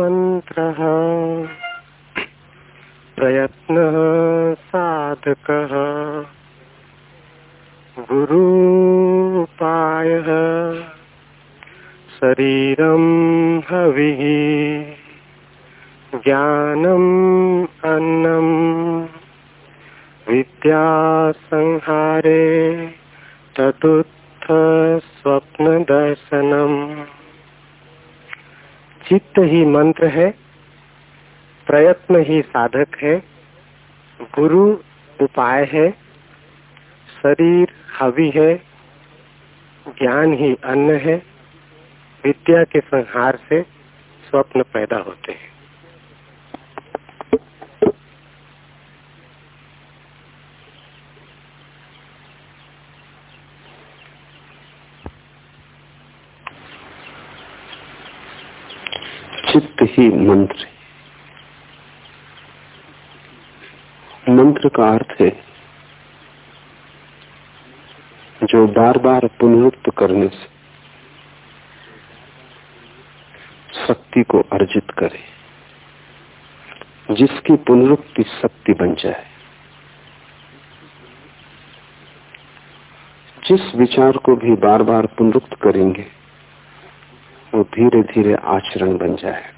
मन्त्रः। प्रयत्नः साधकः गुरुपायः शरीरं हविः ज्ञानम् अन्नम् विद्यासंहारे चतुर्थ स्वप्न दर्शनम चित्त ही मंत्र है, प्रयत्न ही साधक है, गुरु उपाय है, शरीर हवि है, ज्ञान ही अन्न है, विद्या के संहार से स्वप्न पैदा होते हैं चित्त ही मंत्र मंत्र का अर्थ है, जो बार बार पुनरुक्त करने से शक्ति को अर्जित करे, जिसकी पुनरुक्ति शक्ति बन जाए। जिस विचार को भी बार बार पुनरुक्त करेंगे, वो धीरे धीरे आचरण बन जाएगा।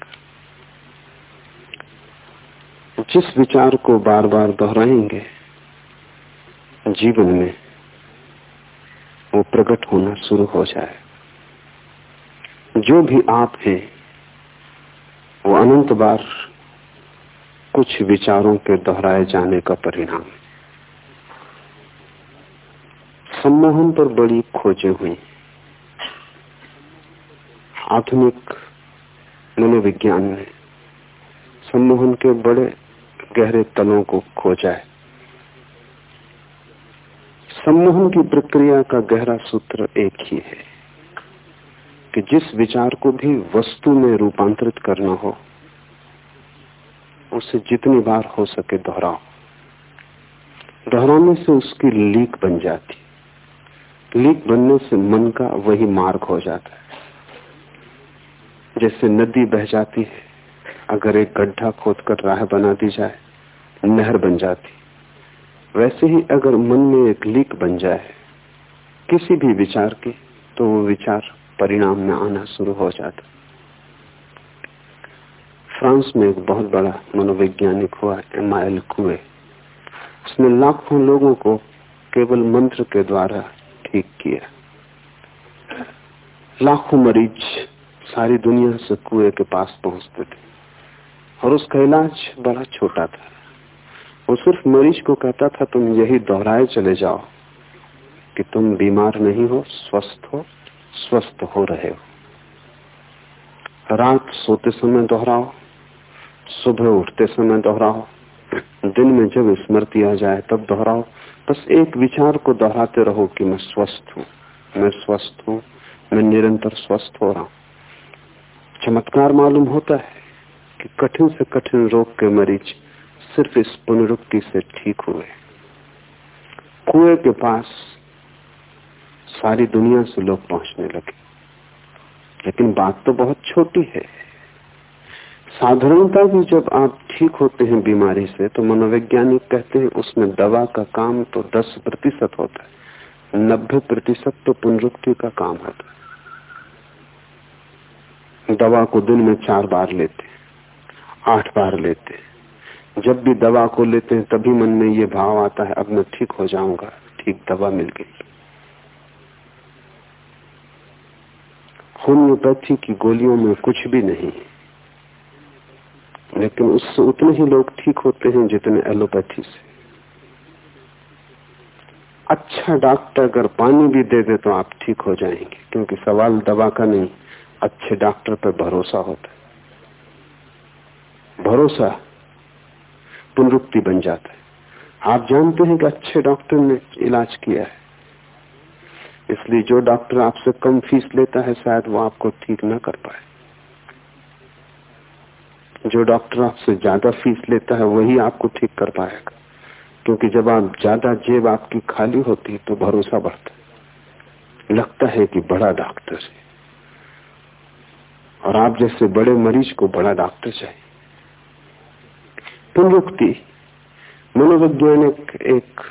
जिस विचार को बार बार दोहराएँगे, जीवन में वो प्रकट होना शुरू हो जाए। जो भी आप हैं, वो अनंत बार कुछ विचारों के दोहराए जाने का परिणाम सम्मोहन पर बड़ी खोजें हुई। आधुनिक मनोविज्ञान ने सम्मोहन के बड़े गहरे तलों को खो जाए। सम्मोहन की प्रक्रिया का गहरा सूत्र एक ही है कि जिस विचार को भी वस्तु में रूपांतरित करना हो, उसे जितनी बार हो सके दोहराओ। दोहराने से उसकी लीक बन जाती। लीक बनने से मन का वही मार्ग हो जाता है। जैसे नदी बह जाती है, अगर एक गड्ढा खोदकर राह बना दी जाए नहर बन जाती। वैसे ही अगर मन में एक लीक बन जाए, किसी भी विचार की तो वो विचार परिणाम में आना शुरू हो जाता। फ्रांस में एक बहुत बड़ा मनोवैज्ञानिक हुआ एम कुए। उसने लाखों लोगों को केवल मंत्र के द्वारा ठीक किया। लाखों मरीज़ सारी दुनिया से कुएँ के पास पहुँचते थे, और उसका इलाज बड़ा छोटा था। वो सिर्फ़ मरीज़ को कहता था, तुम यही दोहराए चले जाओ कि तुम बीमार नहीं हो, स्वस्थ हो स्वस्थ हो रहे हो। रात सोते समय दोहराओ, सुबह उठते समय दोहराओ, दिन में जब स्मृति आ जाए तब दोहराओ। बस एक विचार को दोहराते रहो कि मैं स्वस्थ हूँ, मैं स्वस्थ हूँ, मैं निरंतर स्वस्थ हो रहा हूँ। चमत्कार मालूम होता है कि कठिन से कठिन रोग के मरीज़ सिर्फ़ इस पुनरुक्ति से ठीक हुए। कुएँ के पास सारी दुनिया से लोग पहुँचने लगे। लेकिन बात तो बहुत छोटी है। साधारणता भी जब आप ठीक होते हैं बीमारी से तो मनोवैज्ञानिक कहते हैं उसमें दवा का काम तो 10 प्रतिशत होता है, नब्बे प्रतिशत तो पुनरुक्ति का काम होता है। दवा को दिन में चार बार लेते आठ बार लेते जब भी दवा को लेते हैं, तभी मन में ये भाव आता है, अब मैं ठीक हो जाऊँगा, ठीक दवा मिल गई। होम्योपैथी की गोलियों में कुछ भी नहीं लेकिन उससे उतने ही लोग ठीक होते हैं जितने एलोपैथी से। अच्छा डॉक्टर अगर पानी भी दे दे तो आप ठीक हो जाएँगे, क्योंकि सवाल दवा का नहीं, अच्छे डॉक्टर पर भरोसा होता है। भरोसा पुनरुक्ति बन जाता है। आप जानते हैं कि अच्छे डॉक्टर ने इलाज किया है। इसलिए जो डॉक्टर आपसे कम फ़ीस लेता है, शायद वो आपको ठीक ना कर पाए। जो डॉक्टर आपसे ज़्यादा फ़ीस लेता है, वही आपको ठीक कर पाएगा। क्योंकि जब आप ज़्यादा जेब आपकी खाली होती है तो भरोसा बढ़ता है। लगता है कि बड़ा डॉक्टर है। और आप जैसे बड़े मरीज़ को बड़ा डॉक्टर चाहिए। पुनरुक्ति। मनोवैज्ञानिक एक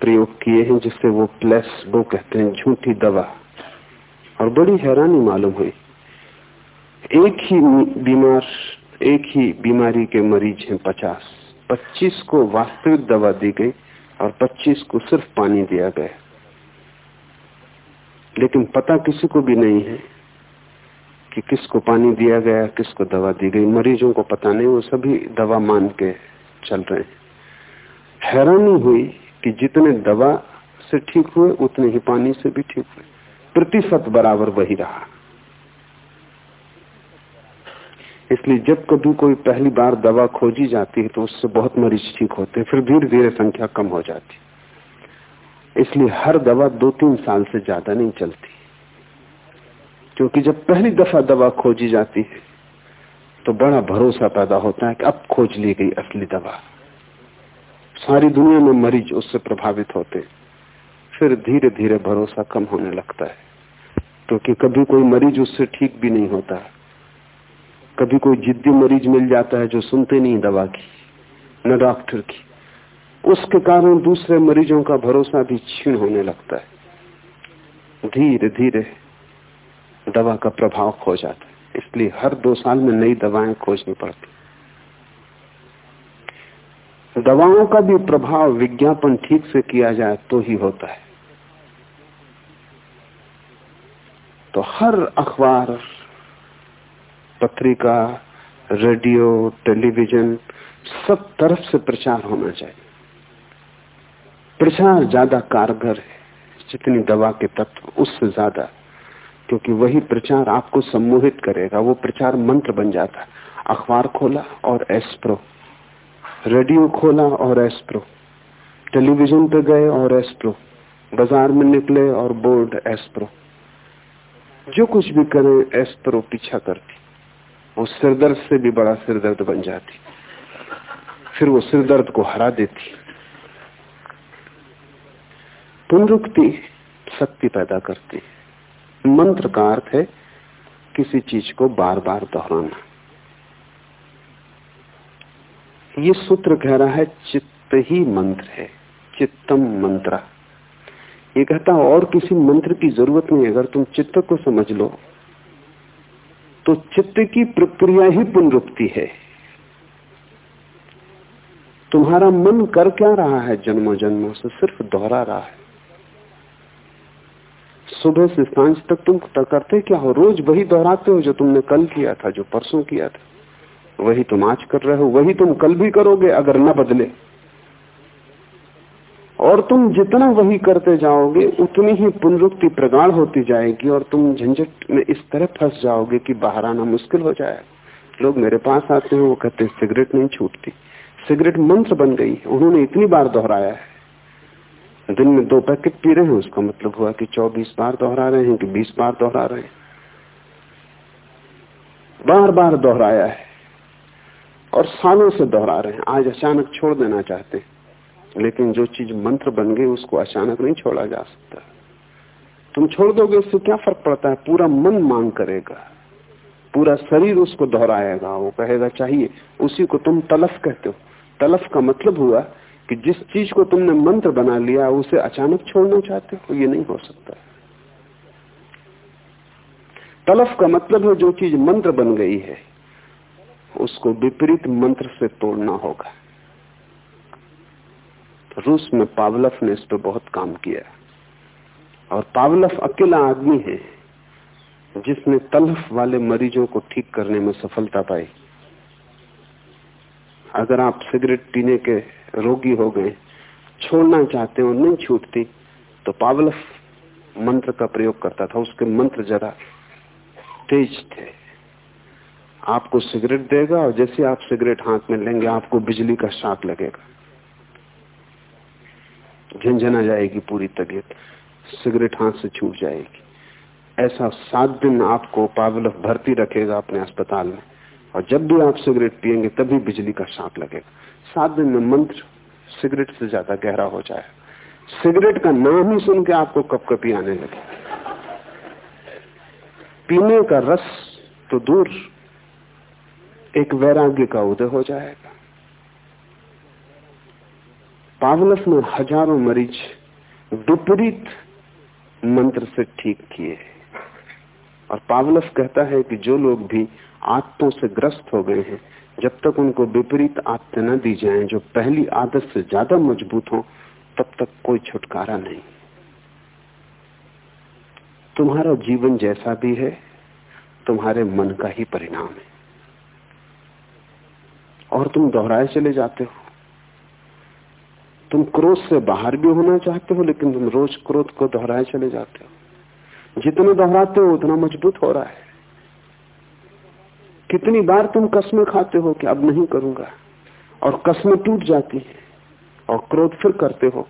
प्रयोग किए हैं जिससे वो प्लस वो कहते हैं, झूठी दवा। और बड़ी हैरानी मालूम हुई। एक ही बीमार, एक ही बीमारी के मरीज़ हैं पचास। पच्चीस को वास्तविक दवा दी गई और पच्चीस को सिर्फ़ पानी दिया गया। लेकिन पता किसी को भी नहीं है कि किसको पानी दिया गया, किसको दवा दी गई। मरीजों को पता नहीं, वो सभी दवा मान के चल रहे हैं। हैरानी हुई कि जितने दवा से ठीक हुए, उतने ही पानी से भी ठीक हुए। प्रतिशत बराबर वही रहा। इसलिए जब कभी कोई पहली बार दवा खोजी जाती है तो उससे बहुत मरीज़ ठीक होते फिर धीरे धीरे संख्या कम हो जाती इसलिए हर दवा दो तीन साल से ज़्यादा नहीं चलती। क्योंकि जब पहली दफ़ा दवा खोजी जाती है तो बड़ा भरोसा पैदा होता है कि अब खोज ली गई असली दवा। सारी दुनिया में मरीज़ उससे प्रभावित होते फिर धीरे धीरे भरोसा कम होने लगता है। क्योंकि तो कभी कोई मरीज़ उससे ठीक भी नहीं होता। कभी कोई जिद्दी मरीज़ मिल जाता है जो सुनते नहीं दवा की, न डॉक्टर की। उसके कारण दूसरे मरीजों का भरोसा भी छीण होने लगता है। धीरे धीरे दवा का प्रभाव खो जाता है। इसलिए हर दो साल में नई दवाएँ खोजनी पड़ती दवाओं का भी प्रभाव विज्ञापन ठीक से किया जाए तो ही होता है। तो हर अखबार, पत्रिका, रेडियो, टेलीविज़न सब तरफ़ से प्रचार होना चाहिए। प्रचार ज़्यादा कारगर है, जितनी दवा के तत्व, उससे ज़्यादा। क्योंकि वही प्रचार आपको सम्मोहित करेगा, वो प्रचार मंत्र बन जाता है। अखबार खोला और एस्प्रो रेडियो खोला और एस्प्रो टेलीविज़न पे गए और एस्प्रो बाज़ार में निकले और बोर्ड एस्प्रो जो कुछ भी करें एस्प्रो पीछा करती। वो सिरदर्द से भी बड़ा सिरदर्द बन जाती। फिर वो सिरदर्द को हरा देती। पुनरुक्ति, शक्ति पैदा करती। मंत्र का अर्थ है किसी चीज़ को बार बार दोहराना। ये सूत्र कह रहा है, चित्त ही मंत्र है, चित्तम मंत्र। ये कहता और किसी मंत्र की ज़रूरत नहीं, अगर तुम चित्त को समझ लो तो चित्त की प्रक्रिया ही पुनरुक्ति है। तुम्हारा मन कर क्या रहा है जन्मों जन्मों से, सिर्फ़ दोहरा रहा है। सुबह से साँझ तक तुम करते क्या हो? रोज वही दोहराते हो जो तुमने कल किया था, जो परसों किया था। वही तुम आज कर रहे हो, वही तुम कल भी करोगे अगर न बदले। और तुम जितना वही करते जाओगे, उतनी ही पुनरुक्ति प्रगाढ़ होती जाएगी और तुम झंझट में इस तरह फंस जाओगे कि बाहर आना मुश्किल हो जाए। लोग मेरे पास आते हैं, वो कहते सिगरेट नहीं छूटती। सिगरेट मंत्र बन गई उन्होंने इतनी बार दोहराया है। दिन में दो पैकेट पी रहे हैं, उसका मतलब हुआ कि 24 बार दोहरा रहे हैं कि 20 बार दोहरा रहे हैं। बार बार दोहराया है और सालों से दोहरा रहे हैं। आज अचानक छोड़ देना चाहते हैं, लेकिन जो चीज़ मंत्र बन गई, उसको अचानक नहीं छोड़ा जा सकता। तुम छोड़ दोगे उससे क्या फ़र्क पड़ता है? पूरा मन मांग करेगा, पूरा शरीर उसको दोहराएगा, वो कहेगा, चाहिए। उसी को तुम तलफ कहते हो। तलफ का मतलब हुआ कि जिस चीज़ को तुमने मंत्र बना लिया, उसे अचानक छोड़ना चाहते हो ये नहीं हो सकता। तलफ का मतलब है जो चीज़ मंत्र बन गई है, उसको विपरीत मंत्र से तोड़ना होगा। तो रूस में पावलफ ने इस पर बहुत काम किया। और पावलफ अकेला आदमी है, जिसने तलफ वाले मरीजों को ठीक करने में सफलता पाई। अगर आप सिगरेट पीने के रोगी हो गए, छोड़ना चाहते हो, नहीं छूटती तो पावलफ मंत्र का प्रयोग करता था। उसके मंत्र जरा तेज थे। आपको सिगरेट देगा और जैसे आप सिगरेट हाथ में लेंगे, आपको बिजली का शाक लगेगा। झंझना जाएगी पूरी तबीयत, सिगरेट हाथ से छूट जाएगी। ऐसा सात दिन आपको पावलफ भर्ती रखेगा अपने अस्पताल में। और जब भी आप सिगरेट पिएँगे तभी बिजली का शाक लगेगा। सात दिन में मंत्र सिगरेट से ज़्यादा गहरा हो जाए। सिगरेट का नाम ही सुन के आपको कप कपी आने लगे। पीने का रस तो दूर, एक वैराग्य का उदय हो जाएगा। पावलस ने हज़ारों मरीज़ विपरीत मंत्र से ठीक किए और पावलस कहता है कि जो लोग भी आत्तों से ग्रस्त हो गए हैं जब तक उनको विपरीत आदतें न दी जाए, जो पहली आदत से ज़्यादा मज़बूत हो, तब तक कोई छुटकारा नहीं। तुम्हारा जीवन जैसा भी है, तुम्हारे मन का ही परिणाम है। और तुम दोहराए चले जाते हो। तुम क्रोध से बाहर भी होना चाहते हो, लेकिन तुम रोज क्रोध को दोहराए चले जाते हो। जितना दोहराते हो, उतना मज़बूत हो रहा है। कितनी बार तुम कस्में खाते हो कि अब नहीं करूँगा? और कस्में टूट जाती है, और क्रोध फिर करते हो।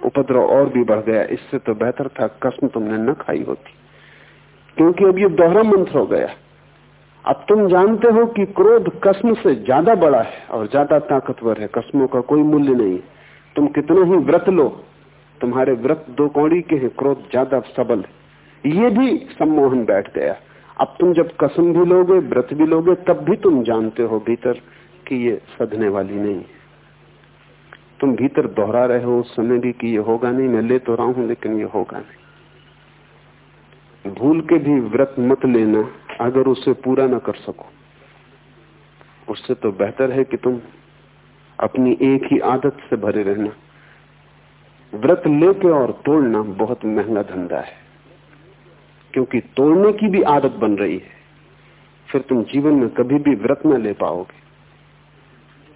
उपद्रव और भी बढ़ गया। इससे तो बेहतर था कसम तुमने न खाई होती। क्योंकि अब ये दोहरा मंत्र हो गया। अब तुम जानते हो कि क्रोध कस्म से ज़्यादा बड़ा है और ज़्यादा ताकतवर है। कस्मों का कोई मूल्य नहीं। तुम कितना ही व्रत लो, तुम्हारे व्रत दो कौड़ी के हैं, क्रोध ज़्यादा सबल है। ये भी सम्मोहन बैठ गया। अब तुम जब कसम भी लोगे व्रत भी लोगे, तब भी तुम जानते हो भीतर कि ये सधने वाली नहीं। तुम भीतर दोहरा रहे हो, उस समय भी कि ये होगा नहीं, मैं ले तो रहा हूँ, लेकिन ये होगा नहीं। भूल के भी व्रत मत लेना, अगर उसे पूरा ना कर सको। उससे तो बेहतर है कि तुम अपनी एक ही आदत से भरे रहना। व्रत लेके और तोड़ना बहुत महँगा धंधा है। क्योंकि तोड़ने की भी आदत बन रही है। फिर तुम जीवन में कभी भी व्रत न ले पाओगे।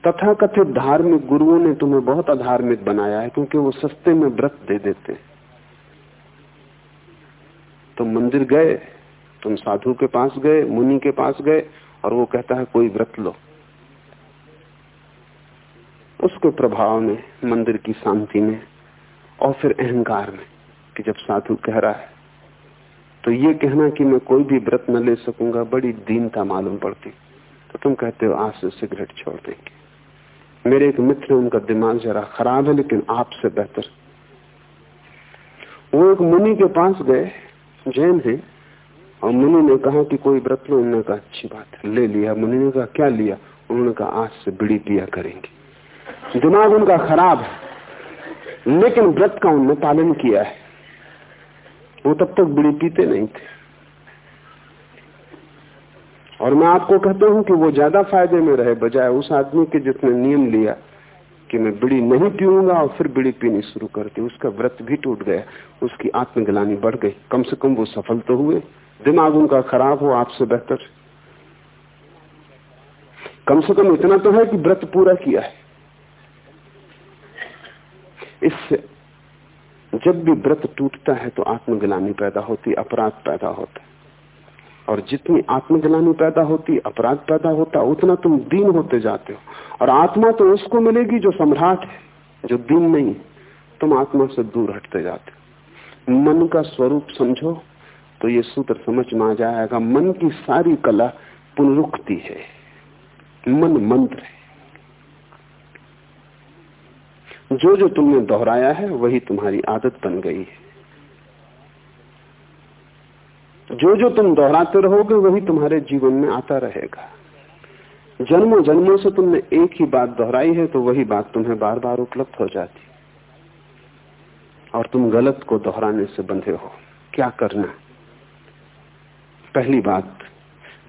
तथा कथित धार्मिक गुरुओं ने तुम्हें बहुत अधार्मिक बनाया है, क्योंकि वो सस्ते में व्रत दे देते तुम मंदिर गए, तुम साधु के पास गए, मुनि के पास गए, और वो कहता है, कोई व्रत लो। उसके प्रभाव में, मंदिर की शांति में, और फिर अहंकार में, कि जब साधु कह रहा है तो ये कहना कि मैं कोई भी व्रत न ले सकूँगा, बड़ी दीनता मालूम पड़ती। तो तुम कहते हो, आज से सिगरेट छोड़ देंगे। मेरे एक मित्र उनका दिमाग जरा खराब है, लेकिन आपसे बेहतर। वो एक मुनि के पास गए, जैन है, और मुनि ने कहा कि कोई व्रत लो उन्होंने कहा, अच्छी बात है, ले लिया। मुनि ने कहा, क्या लिया? उन्होंने कहा, आज से बिड़ी पिया करेंगे। दिमाग उनका खराब है, लेकिन व्रत का उन्होंने पालन किया है। वो तब तक बीड़ी पीते नहीं थे। और मैं आपको कहता हूँ कि वो ज़्यादा फ़ायदे में रहे, बजाय उस आदमी के जिसने नियम लिया कि मैं बीड़ी नहीं पीऊँगा और फिर बीड़ी पीनी शुरू कर दी। उसका व्रत भी टूट गया, उसकी आत्मग्लानी बढ़ गई। कम से कम वो सफल तो हुए। दिमाग उनका खराब हो, आपसे बेहतर। कम से कम इतना तो है कि व्रत पूरा किया है। इससे जब भी व्रत टूटता है तो आत्मग्लानी पैदा होती, अपराध पैदा होता और जितनी आत्मग्लानी पैदा होती, अपराध पैदा होता, उतना तुम दीन होते जाते हो। और आत्मा तो उसको मिलेगी जो सम्राट है, जो दीन नहीं तुम आत्मा से दूर हटते जाते हो। मन का स्वरूप समझो तो ये सूत्र समझ में आ जाएगा, मन की सारी कला पुनरुक्ति है। मन मंत्र है। जो जो तुमने दोहराया है, वही तुम्हारी आदत बन गई है। जो जो तुम दोहराते रहोगे, वही तुम्हारे जीवन में आता रहेगा। जन्मों जन्मों से तुमने एक ही बात दोहराई है तो वही बात तुम्हें बार बार उपलब्ध हो जाती। और तुम गलत को दोहराने से बंधे हो। क्या करना? पहली बात,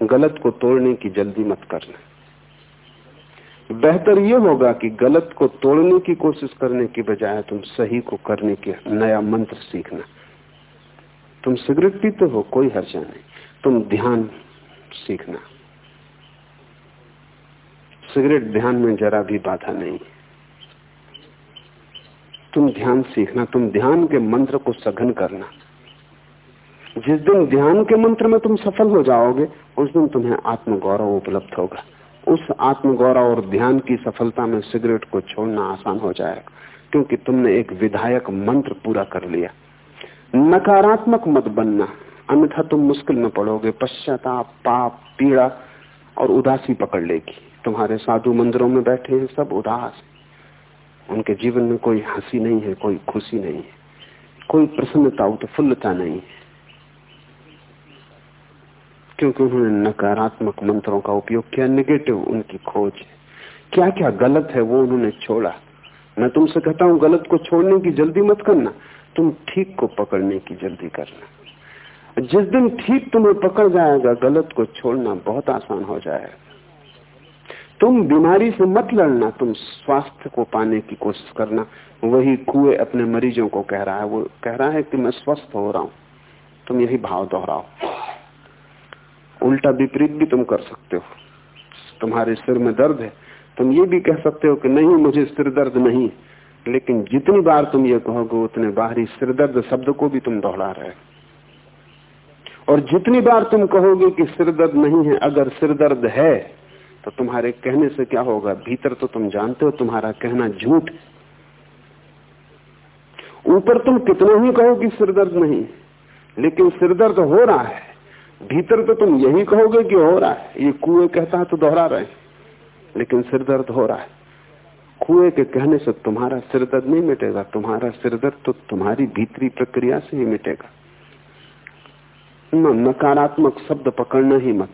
गलत को तोड़ने की जल्दी मत करना। बेहतर यह होगा कि गलत को तोड़ने की कोशिश करने की बजाय तुम सही को करने के नया मंत्र सीखना। तुम सिगरेट पीते हो, कोई हर्जा नहीं। तुम ध्यान सीखना। सिगरेट ध्यान में जरा भी बाधा नहीं। तुम ध्यान सीखना, तुम ध्यान के मंत्र को सघन करना। जिस दिन ध्यान के मंत्र में तुम सफल हो जाओगे, उस दिन तुम्हें आत्मगौरव उपलब्ध होगा। उस आत्मगौरव और ध्यान की सफलता में सिगरेट को छोड़ना आसान हो जाएगा, क्योंकि तुमने एक विधायक मंत्र पूरा कर लिया। नकारात्मक मत बनना, अन्यथा तुम मुश्किल में पड़ोगे, पश्चाताप, पाप, पीड़ा और उदासी पकड़ लेगी। तुम्हारे साधु मंदिरों में बैठे हैं सब उदास। उनके जीवन में कोई हँसी नहीं है, कोई खुशी नहीं है, कोई प्रसन्नता, उत्फुल्लता नहीं है। क्योंकि उन्होंने नकारात्मक मंत्रों का उपयोग किया निगेटिव उनकी खोज है। क्या क्या गलत है वो उन्होंने छोड़ा? मैं तुमसे कहता हूँ, गलत को छोड़ने की जल्दी मत करना, तुम ठीक को पकड़ने की जल्दी करना। जिस दिन ठीक तुम्हें पकड़ जाएगा, गलत को छोड़ना बहुत आसान हो जाएगा। तुम बीमारी से मत लड़ना, तुम स्वास्थ्य को पाने की कोशिश करना। वही कुएँ अपने मरीजों को कह रहा है, वो कह रहा है कि मैं स्वस्थ हो रहा हूँ। तुम यही भाव दोहराओ। उल्टा विपरीत भी तुम कर सकते हो। तुम्हारे सिर में दर्द है। तुम ये भी कह सकते हो कि नहीं, मुझे सिर दर्द नहीं। लेकिन जितनी बार तुम ये कहोगे, उतने बाहरी सिर दर्द शब्द को भी तुम दोहरा रहे और जितनी बार तुम कहोगे कि सिर दर्द नहीं है, अगर सिर दर्द है तो तुम्हारे कहने से क्या होगा? भीतर तो तुम जानते हो, तुम्हारा कहना झूठ ऊपर तुम कितना ही कहो कि सिर दर्द नहीं, लेकिन सिर दर्द हो रहा है। भीतर तो तुम यही कहोगे कि हो रहा है? ये कुएँ कहता है तो दोहरा रहे लेकिन सिर दर्द हो रहा है। कुएँ के कहने से तुम्हारा सिर दर्द नहीं मिटेगा। तुम्हारा सिर दर्द तो तुम्हारी भीतरी प्रक्रिया से ही मिटेगा। नकारात्मक शब्द पकड़ना ही मत।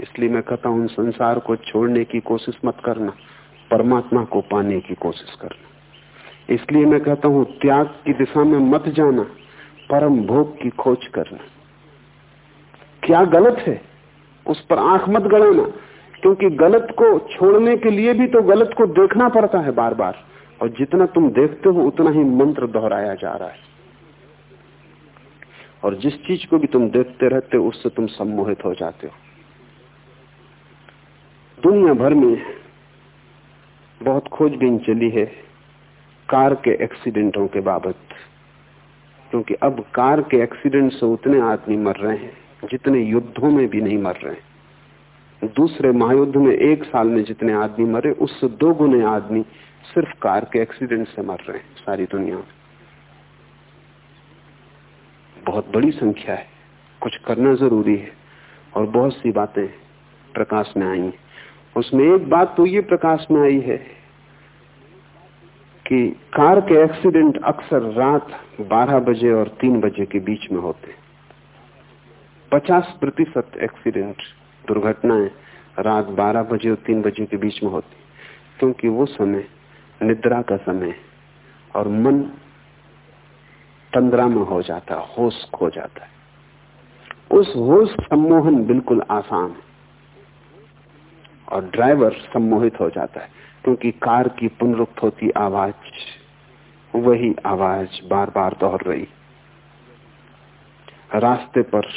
इसलिए मैं कहता हूँ, संसार को छोड़ने की कोशिश मत करना। परमात्मा को पाने की कोशिश करना। इसलिए मैं कहता हूँ, त्याग की दिशा में मत जाना। परम भोग की खोज करना। क्या गलत है? उस पर आँख मत गड़ाना, क्योंकि गलत को छोड़ने के लिए भी तो गलत को देखना पड़ता है बार बार और जितना तुम देखते हो, उतना ही मंत्र दोहराया जा रहा है। और जिस चीज़ को भी तुम देखते रहते हो, उससे तुम सम्मोहित हो जाते हो। दुनिया भर में बहुत खोजबीन चली है कार के एक्सीडेंटों के बाबत, क्योंकि अब कार के एक्सीडेंट से उतने आदमी मर रहे हैं। जितने युद्धों में भी नहीं मर रहे दूसरे महायुद्ध में एक साल में जितने आदमी मरे उससे दो गुने आदमी सिर्फ़ कार के एक्सीडेंट से मर रहे हैं सारी दुनिया में। बहुत बड़ी संख्या है। कुछ करना ज़रूरी है और बहुत सी बातें प्रकाश में आई हैं। उसमें एक बात तो ये प्रकाश में आई है कि कार के एक्सीडेंट अक्सर रात 12 बजे और 3 बजे के बीच में होते 50 प्रतिशत एक्सीडेंट दुर्घटनाएँ रात 12 बजे और 3 बजे के बीच में होती क्योंकि वो समय निद्रा का समय और मन तंद्रा में हो जाता है, होश खो जाता है। उस होश सम्मोहन बिल्कुल आसान है और ड्राइवर सम्मोहित हो जाता है, क्योंकि कार की पुनरुक्त होती आवाज़, वही आवाज़ बार बार दोहर रही रास्ते पर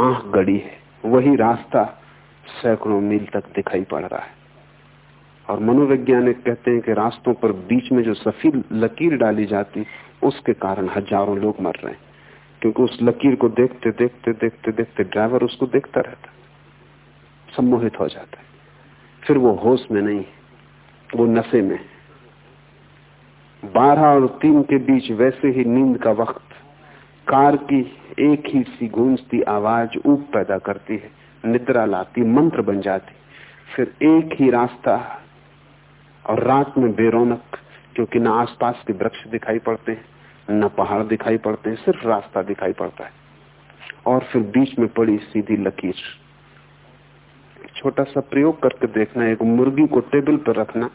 आँख गड़ी है। वही रास्ता सैकड़ों मील तक दिखाई पड़ रहा है। और मनोवैज्ञानिक कहते हैं कि रास्तों पर बीच में जो सफ़ेद लकीर डाली जाती, उसके कारण हज़ारों लोग मर रहे हैं। क्योंकि उस लकीर को देखते देखते देखते देखते ड्राइवर उसको देखता रहता। सम्मोहित हो जाता है। फिर वो होश में नहीं, वो नशे में बारह और तीन के बीच वैसे ही नींद का वक्त कार की एक ही सी गूंजती आवाज़ ऊप पैदा करती है, निद्रा लाती, मंत्र बन जाती। फिर एक ही रास्ता और रात में बेरोनक, क्योंकि न आसपास के वृक्ष दिखाई पड़ते हैं, न पहाड़ दिखाई पड़ते हैं, सिर्फ़ रास्ता दिखाई पड़ता है। और फिर बीच में पड़ी सीधी लकीर। छोटा सा प्रयोग करके देखना, एक मुर्गी को टेबल पर रखना,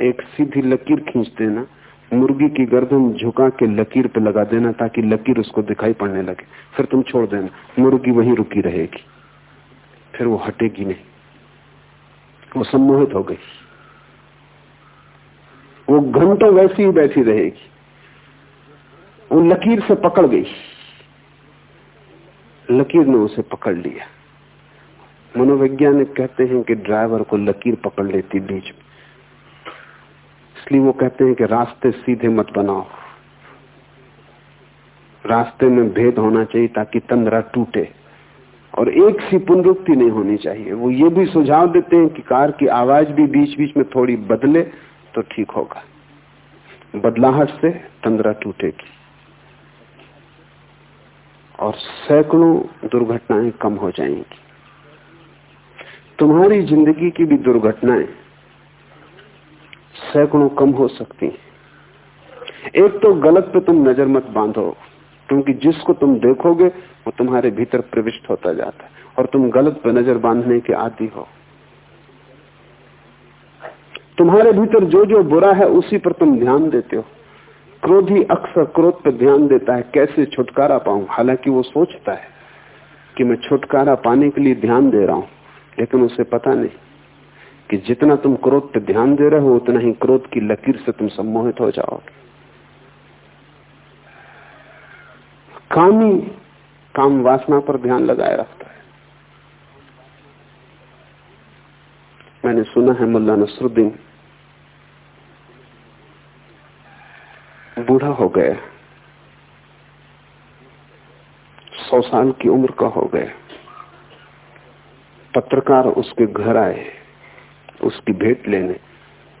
एक सीधी लकीर खींच देना मुर्गी की गर्दन झुका के लकीर पे लगा देना ताकि लकीर उसको दिखाई पड़ने लगे। फिर तुम छोड़ देना, मुर्गी वहीं रुकी रहेगी। फिर वो हटेगी नहीं। वो सम्मोहित हो गई। वो घंटों वैसी ही बैठी रहेगी। वो लकीर से पकड़ गई। लकीर ने उसे पकड़ लिया। मनोवैज्ञानिक कहते हैं कि ड्राइवर को लकीर पकड़ लेती बीच में इसलिए वो कहते हैं कि रास्ते सीधे मत बनाओ। रास्ते में भेद होना चाहिए ताकि तंद्रा टूटे। और एक सी पुनरुक्ति नहीं होनी चाहिए। वो ये भी सुझाव देते हैं कि कार की आवाज़ भी बीच बीच में थोड़ी बदले तो ठीक होगा। बदलाहट से तंद्रा टूटेगी। और सैकड़ों दुर्घटनाएँ कम हो जाएँगी। तुम्हारी ज़िंदगी की भी दुर्घटनाएँ सैकड़ों कम हो सकती हैं। एक तो गलत पे तुम नज़र मत बांधो, क्योंकि जिसको तुम देखोगे, वो तुम्हारे भीतर प्रविष्ट होता जाता है, और तुम गलत पे नज़र बांधने के आदि हो। तुम्हारे भीतर जो जो बुरा है, उसी पर तुम ध्यान देते हो। क्रोधी अक्सर क्रोध पर ध्यान देता है, कैसे छुटकारा पाऊँ? हालाँकि वो सोचता है कि मैं छुटकारा पाने के लिए ध्यान दे रहा हूँ, लेकिन उसे पता नहीं। कि जितना तुम क्रोध पर ध्यान दे रहे हो, उतना ही क्रोध की लकीर से तुम सम्मोहित हो जाओगे कामी काम वासना पर ध्यान लगाए रखता है। मैंने सुना है मुल्ला नसरुद्दीन बूढ़ा हो गया सौ साल की उम्र का हो गया पत्रकार उसके घर आए। उसकी भेंट लेने,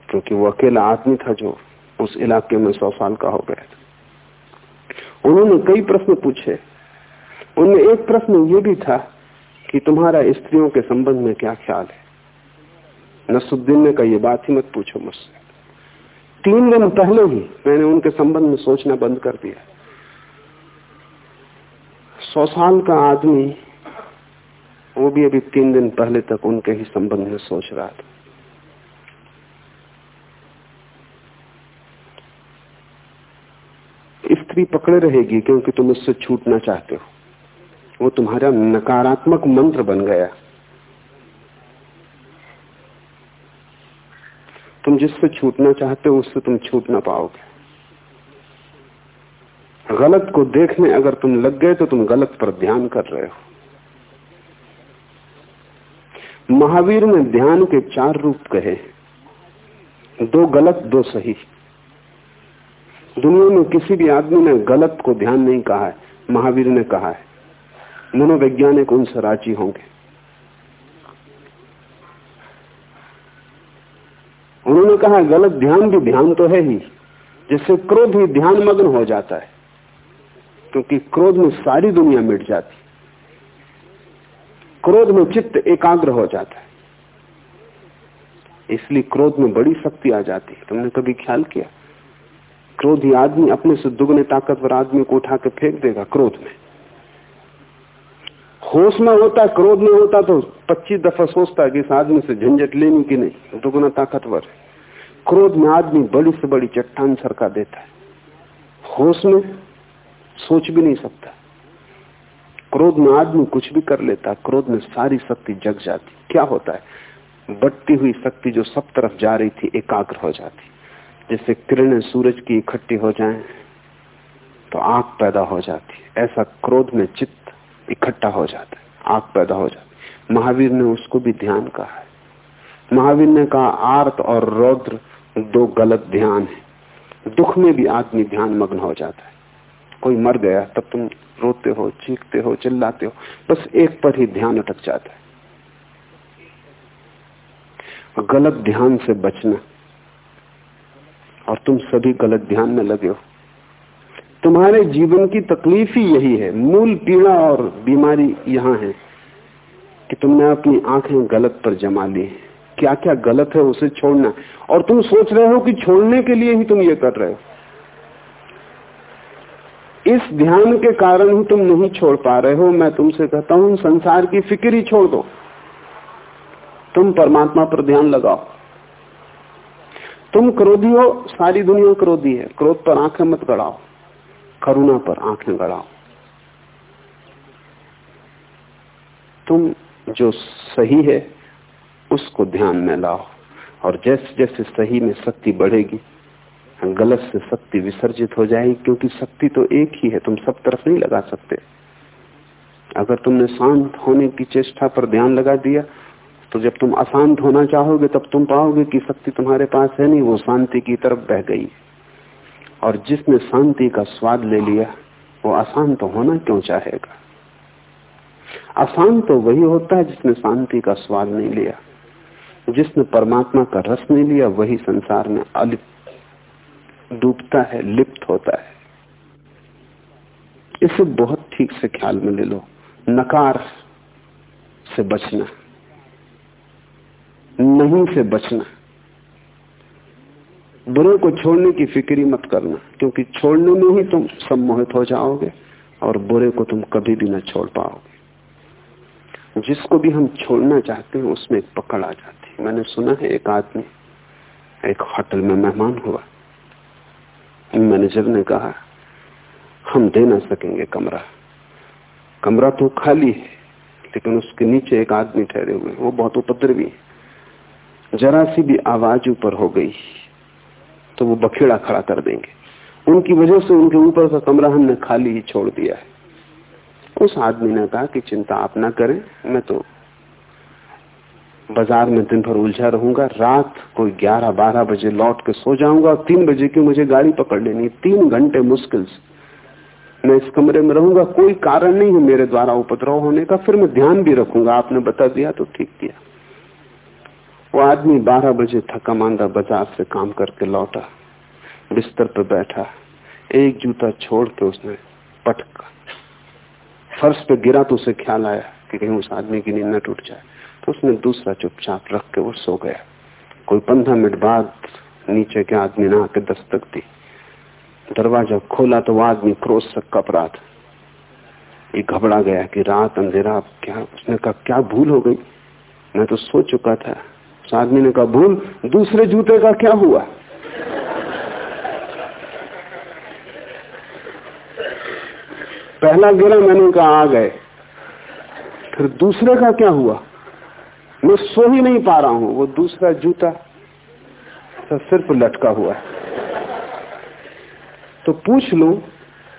क्योंकि वो अकेला आदमी था जो उस इलाके में सौ साल का हो गया था। उन्होंने कई प्रश्न पूछे। उनमें एक प्रश्न ये भी था कि तुम्हारा स्त्रियों के संबंध में क्या ख्याल है? नसुद्दीन ने कहा, ये बात ही मत पूछो मुझसे। तीन दिन पहले ही मैंने उनके संबंध में सोचना बंद कर दिया। सौ साल का आदमी, वो भी अभी तीन दिन पहले तक उनके ही संबंध में सोच रहा था। स्त्री पकड़े रहेगी क्योंकि तुम उससे छूटना चाहते हो। वो तुम्हारा नकारात्मक मंत्र बन गया। तुम जिससे छूटना चाहते हो, उससे तुम छूट ना पाओगे। गलत को देखने अगर तुम लग गए तो तुम गलत पर ध्यान कर रहे हो। महावीर ने ध्यान के चार रूप कहे। दो गलत, दो सही। दुनिया में किसी भी आदमी ने गलत को ध्यान नहीं कहा है, महावीर ने कहा है। मनोवैज्ञानिक उनसे राज़ी होंगे। उन्होंने कहा, गलत ध्यान भी ध्यान तो है ही, जिससे क्रोध ही ध्यान मग्न हो जाता है, क्योंकि क्रोध में सारी दुनिया मिट जाती। क्रोध में चित्त एकाग्र हो जाता है। इसलिए क्रोध में बड़ी शक्ति आ जाती है। तुमने कभी ख्याल किया? क्रोधी आदमी अपने से दुगने ताकतवर आदमी को उठा के फेंक देगा क्रोध में। होश में होता, क्रोध में होता तो 25 दफ़ा सोचता कि इस आदमी से झंझट लेनी कि नहीं दुगना ताकतवर क्रोध में आदमी बड़ी से बड़ी चट्टान सरका देता है। होश में सोच भी नहीं सकता। क्रोध में आदमी कुछ भी कर लेता, क्रोध में सारी शक्ति जग जाती। क्या होता है? बढ़ती हुई शक्ति जो सब तरफ़ जा रही थी, एकाग्र हो जाती। जैसे किरणें सूरज की इकट्ठी हो जाएँ तो आग पैदा हो जाती ऐसा क्रोध में चित्त इकट्ठा हो जाता है, आग पैदा हो जाती महावीर ने उसको भी ध्यान कहा है। महावीर ने कहा, आर्त और रौद्र दो गलत ध्यान है। दुख में भी आदमी ध्यान मग्न हो जाता है। कोई मर गया, तब तुम रोते हो, चीखते हो, चिल्लाते हो, बस एक पर ही ध्यान अटक जाता है। गलत ध्यान से बचना और तुम सभी गलत ध्यान में लगे हो। तुम्हारे जीवन की तकलीफ़ ही यही है। मूल पीड़ा और बीमारी यहाँ है कि तुमने अपनी आँखें गलत पर जमा ली है। क्या क्या गलत है उसे छोड़ना? और तुम सोच रहे हो कि छोड़ने के लिए ही तुम ये कर रहे हो। इस ध्यान के कारण ही तुम नहीं छोड़ पा रहे हो। मैं तुमसे कहता हूँ, संसार की फ़िक्र ही छोड़ दो। तुम परमात्मा पर ध्यान लगाओ। तुम क्रोधी हो, सारी दुनिया क्रोधी है। क्रोध पर आँखें मत गड़ाओ, करुणा पर आँखें गड़ाओ। तुम जो सही है, उसको ध्यान में लाओ। और जैसे जैसे सही में शक्ति बढ़ेगी, गलत से शक्ति विसर्जित हो जाएगी, क्योंकि शक्ति तो एक ही है, तुम सब तरफ़ नहीं लगा सकते। अगर तुमने शांत होने की चेष्टा पर ध्यान लगा दिया तो जब तुम अशांत होना चाहोगे, तब तुम पाओगे कि शक्ति तुम्हारे पास है नहीं, वो शांति की तरफ़ बह गई। और जिसने शांति का स्वाद ले लिया, वो अशांत तो होना क्यों चाहेगा? अशांत तो वही होता है जिसने शांति का स्वाद नहीं लिया। जिसने परमात्मा का रस नहीं लिया, वही संसार में अलिप्त, डूबता है, लिप्त होता है। इसे बहुत ठीक से ख्याल में ले लो। नकार से बचना। नहीं से बचना। बुरे को छोड़ने की फिक्री मत करना, क्योंकि छोड़ने में ही तुम सम्मोहित हो जाओगे और बुरे को तुम कभी भी ना छोड़ पाओगे। जिसको भी हम छोड़ना चाहते हैं, उसमें पकड़ आ जाती है। मैंने सुना है एक आदमी, एक होटल में मेहमान हुआ। मैनेजर ने कहा, हम दे ना सकेंगे कमरा। कमरा तो खाली है, लेकिन उसके नीचे एक आदमी ठहरे हुए वो बहुत उपद्रवी जरा सी भी आवाज़ ऊपर हो गई तो वो बखेड़ा खड़ा कर देंगे। उनकी वजह से उनके ऊपर का कमरा हमने खाली ही छोड़ दिया है। उस आदमी ने कहा कि चिंता आप ना करें, मैं तो बाज़ार में दिन भर उलझा रहूँगा, रात कोई ग्यारह बारह बजे लौट के सो जाऊँगा, तीन बजे की मुझे गाड़ी पकड़ लेनी तीन घंटे मुश्किल से मैं इस कमरे में रहूँगा, कोई कारण नहीं है मेरे द्वारा उपद्रव होने का, फिर मैं ध्यान भी रखूँगा, आपने बता दिया तो ठीक किया। वो आदमी बारह बजे थका मांदा बाज़ार से काम करके लौटा, बिस्तर पर बैठा, एक जूता छोड़ के उसने पटका। फर्श पे गिरा तो उसे ख्याल आया कि कहीं उस आदमी की नींद न टूट जाए। तो उसने दूसरा चुपचाप रख के वो सो गया। कोई पंद्रह मिनट बाद नीचे के आदमी ने आके दस्तक दी। दरवाज़ा खोला तो वो आदमी क्रोध से कप था। ये घबरा गया कि रात अंधेरा क्या, उसने कहा, क्या भूल हो गई? मैं तो सो चुका था। आदमी ने कहा, भूल, दूसरे जूते का क्या हुआ? पहला गिरा, मैंने कहा, आ गए। फिर दूसरे का क्या हुआ? मैं सो ही नहीं पा रहा हूँ, वो दूसरा जूता तो सिर्फ़ लटका हुआ है। तो पूछ लो,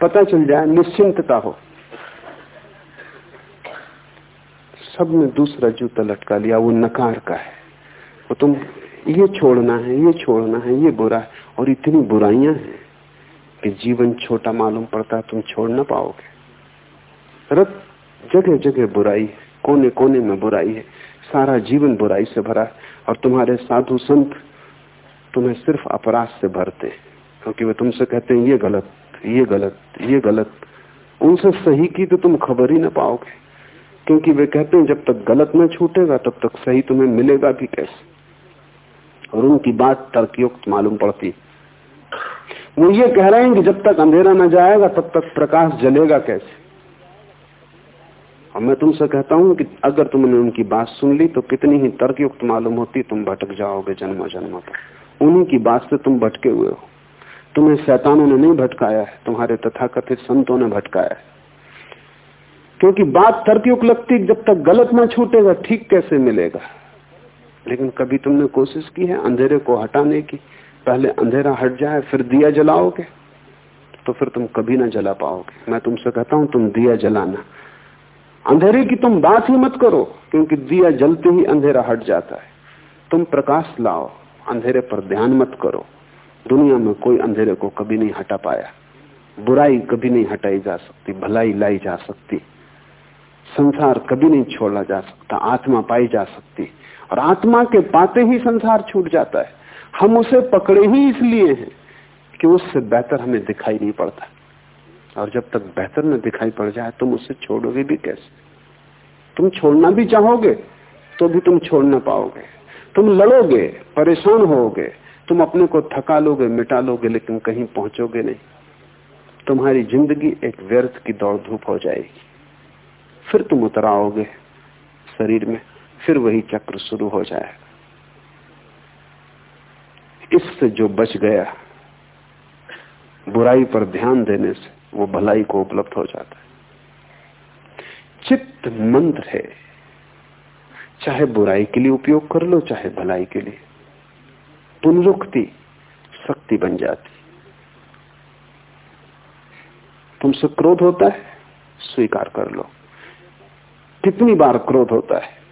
पता चल जाए, निश्चिंतता हो। सबने दूसरा जूता लटका लिया, वो नकार का है। वो तुम, ये छोड़ना है, ये छोड़ना है, ये बुरा है, और इतनी बुराइयाँ हैं कि जीवन छोटा मालूम पड़ता है, तुम छोड़ ना पाओगे। रत जगह जगह बुराई कोने कोने में बुराई है, सारा जीवन बुराई से भरा है, और तुम्हारे साधु संत तुम्हें सिर्फ़ अपराध से भरते क्योंकि वे तुमसे कहते हैं, ये गलत ये गलत ये गलत। उनसे सही की तो तुम खबर ही ना पाओगे, क्योंकि वे कहते हैं, जब तक गलत न छूटेगा, तब तक सही तुम्हें मिलेगा भी कैसे? और उनकी बात तर्कयुक्त मालूम पड़ती। वो ये कह रहे हैं कि जब तक अंधेरा न जाएगा, तब तक प्रकाश जलेगा कैसे? और मैं तुमसे कहता हूँ कि अगर तुमने उनकी बात सुन ली तो कितनी ही तर्कयुक्त मालूम होती, तुम भटक जाओगे जन्म जन्म तक उन्हीं की बात से तुम भटके हुए हो। तुम्हें शैतानों ने नहीं भटकाया है, तुम्हारे तथाकथित संतों ने भटकाया है। क्योंकि बात तर्कयुक्त लगती, जब तक गलत ना छूटेगा, ठीक कैसे मिलेगा? लेकिन कभी तुमने कोशिश की है अंधेरे को हटाने की? पहले अंधेरा हट जाए, फिर दिया जलाओगे? तो फिर तुम कभी ना जला पाओगे। मैं तुमसे कहता हूँ, तुम दिया जलाना। अंधेरे की तुम बात ही मत करो, क्योंकि दिया जलते ही अंधेरा हट जाता है। तुम प्रकाश लाओ, अंधेरे पर ध्यान मत करो। दुनिया में कोई अंधेरे को कभी नहीं हटा पाया। बुराई कभी नहीं हटाई जा सकती, भलाई लाई जा सकती। संसार कभी नहीं छोड़ा जा सकता, आत्मा पाई जा सकती। और आत्मा के पाते ही संसार छूट जाता है। हम उसे पकड़े ही इसलिए हैं कि उससे बेहतर हमें दिखाई नहीं पड़ता। और जब तक बेहतर न दिखाई पड़ जाए, तुम उसे छोड़ोगे भी कैसे? तुम छोड़ना भी चाहोगे तो भी तुम छोड़ ना पाओगे। तुम लड़ोगे, परेशान होोगे तुम अपने को थका लोगे, मिटा लोगे, लेकिन कहीं पहुंचोगे नहीं। तुम्हारी ज़िंदगी एक व्यर्थ की दौड़ धूप हो जाएगी। फिर तुम उतर आओगे शरीर में। फिर वही चक्र शुरू हो जाएगा इससे जो बच गया, बुराई पर ध्यान देने से वो भलाई को उपलब्ध हो जाता है। चित्त मंत्र है, चाहे बुराई के लिए उपयोग कर लो, चाहे भलाई के लिए। पुनरुक्ति, शक्ति बन जाती। तुमसे क्रोध होता है, स्वीकार कर लो। कितनी बार क्रोध होता है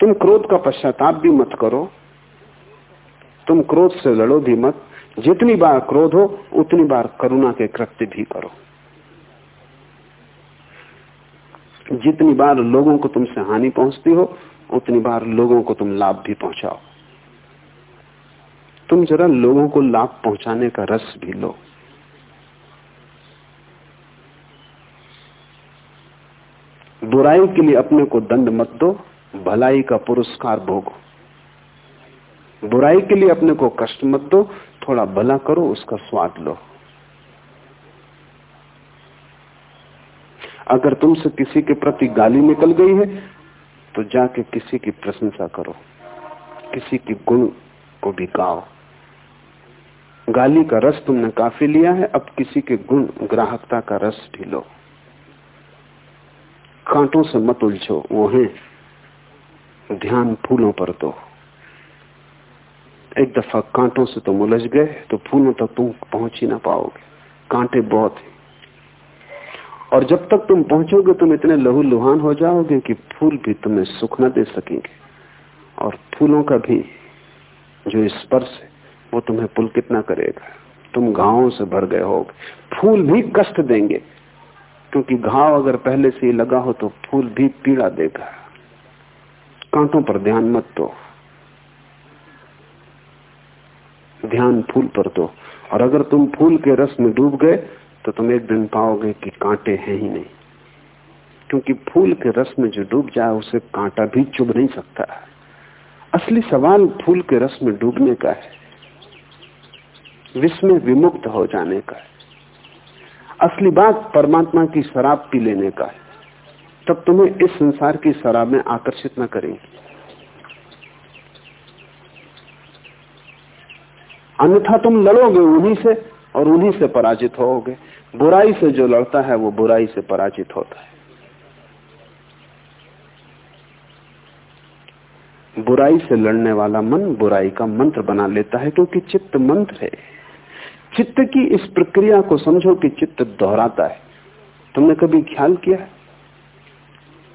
तुम क्रोध का पश्चाताप भी मत करो। तुम क्रोध से लड़ो भी मत। जितनी बार क्रोध हो, उतनी बार करुणा के कृत्य भी करो। जितनी बार लोगों को तुमसे हानि पहुँचती हो, उतनी बार लोगों को तुम लाभ भी पहुंचाओ। तुम जरा लोगों को लाभ पहुँचाने का रस भी लो। बुराई के लिए अपने को दंड मत दो। भलाई का पुरस्कार भोगो। बुराई के लिए अपने को कष्ट मत दो, थोड़ा भला करो, उसका स्वाद लो। अगर तुमसे किसी के प्रति गाली निकल गई है तो जाके किसी की प्रशंसा करो। किसी के गुण को भी गाओ। गाली का रस तुमने काफ़ी लिया है, अब किसी के गुण, ग्राहकता का रस भी लो। कांटों से मत उलझो, वो है। ध्यान फूलों पर दो एक दफ़ा कांटों से तुम उलझ गए तो फूलों तक तुम पहुँच ही ना पाओगे। कांटे बहुत है। और जब तक तुम पहुंचोगे, तुम इतने लहू लुहान हो जाओगे कि फूल भी तुम्हें सुख न दे सकेंगे। और फूलों का भी जो स्पर्श है, वो तुम्हें पुलकित ना करेगा? तुम घावों से भर गए होगे। फूल भी कष्ट देंगे, क्योंकि घाव अगर पहले से ही लगा हो तो फूल भी पीड़ा देगा। कांटों पर ध्यान मत दो। ध्यान फूल पर दो। और अगर तुम फूल के रस में डूब गए तो तुम एक दिन पाओगे कि कांटे हैं ही नहीं। क्योंकि फूल के रस में जो डूब जाए, उसे कांटा भी चुभ नहीं सकता। असली सवाल फूल के रस में डूबने का है। विस्म विमुक्त हो जाने का है। असली बात परमात्मा की शराब पी लेने का है। तब तुम्हें इस संसार की शराब में आकर्षित न करेंगे अन्यथा तुम लड़ोगे उन्हीं से और उन्हीं से पराजित होोगे। बुराई से जो लड़ता है, वो बुराई से पराजित होता है। बुराई से लड़ने वाला मन बुराई का मंत्र बना लेता है, क्योंकि चित्त मंत्र है। चित्त की इस प्रक्रिया को समझो कि चित्त दोहराता है। तुमने कभी ख्याल किया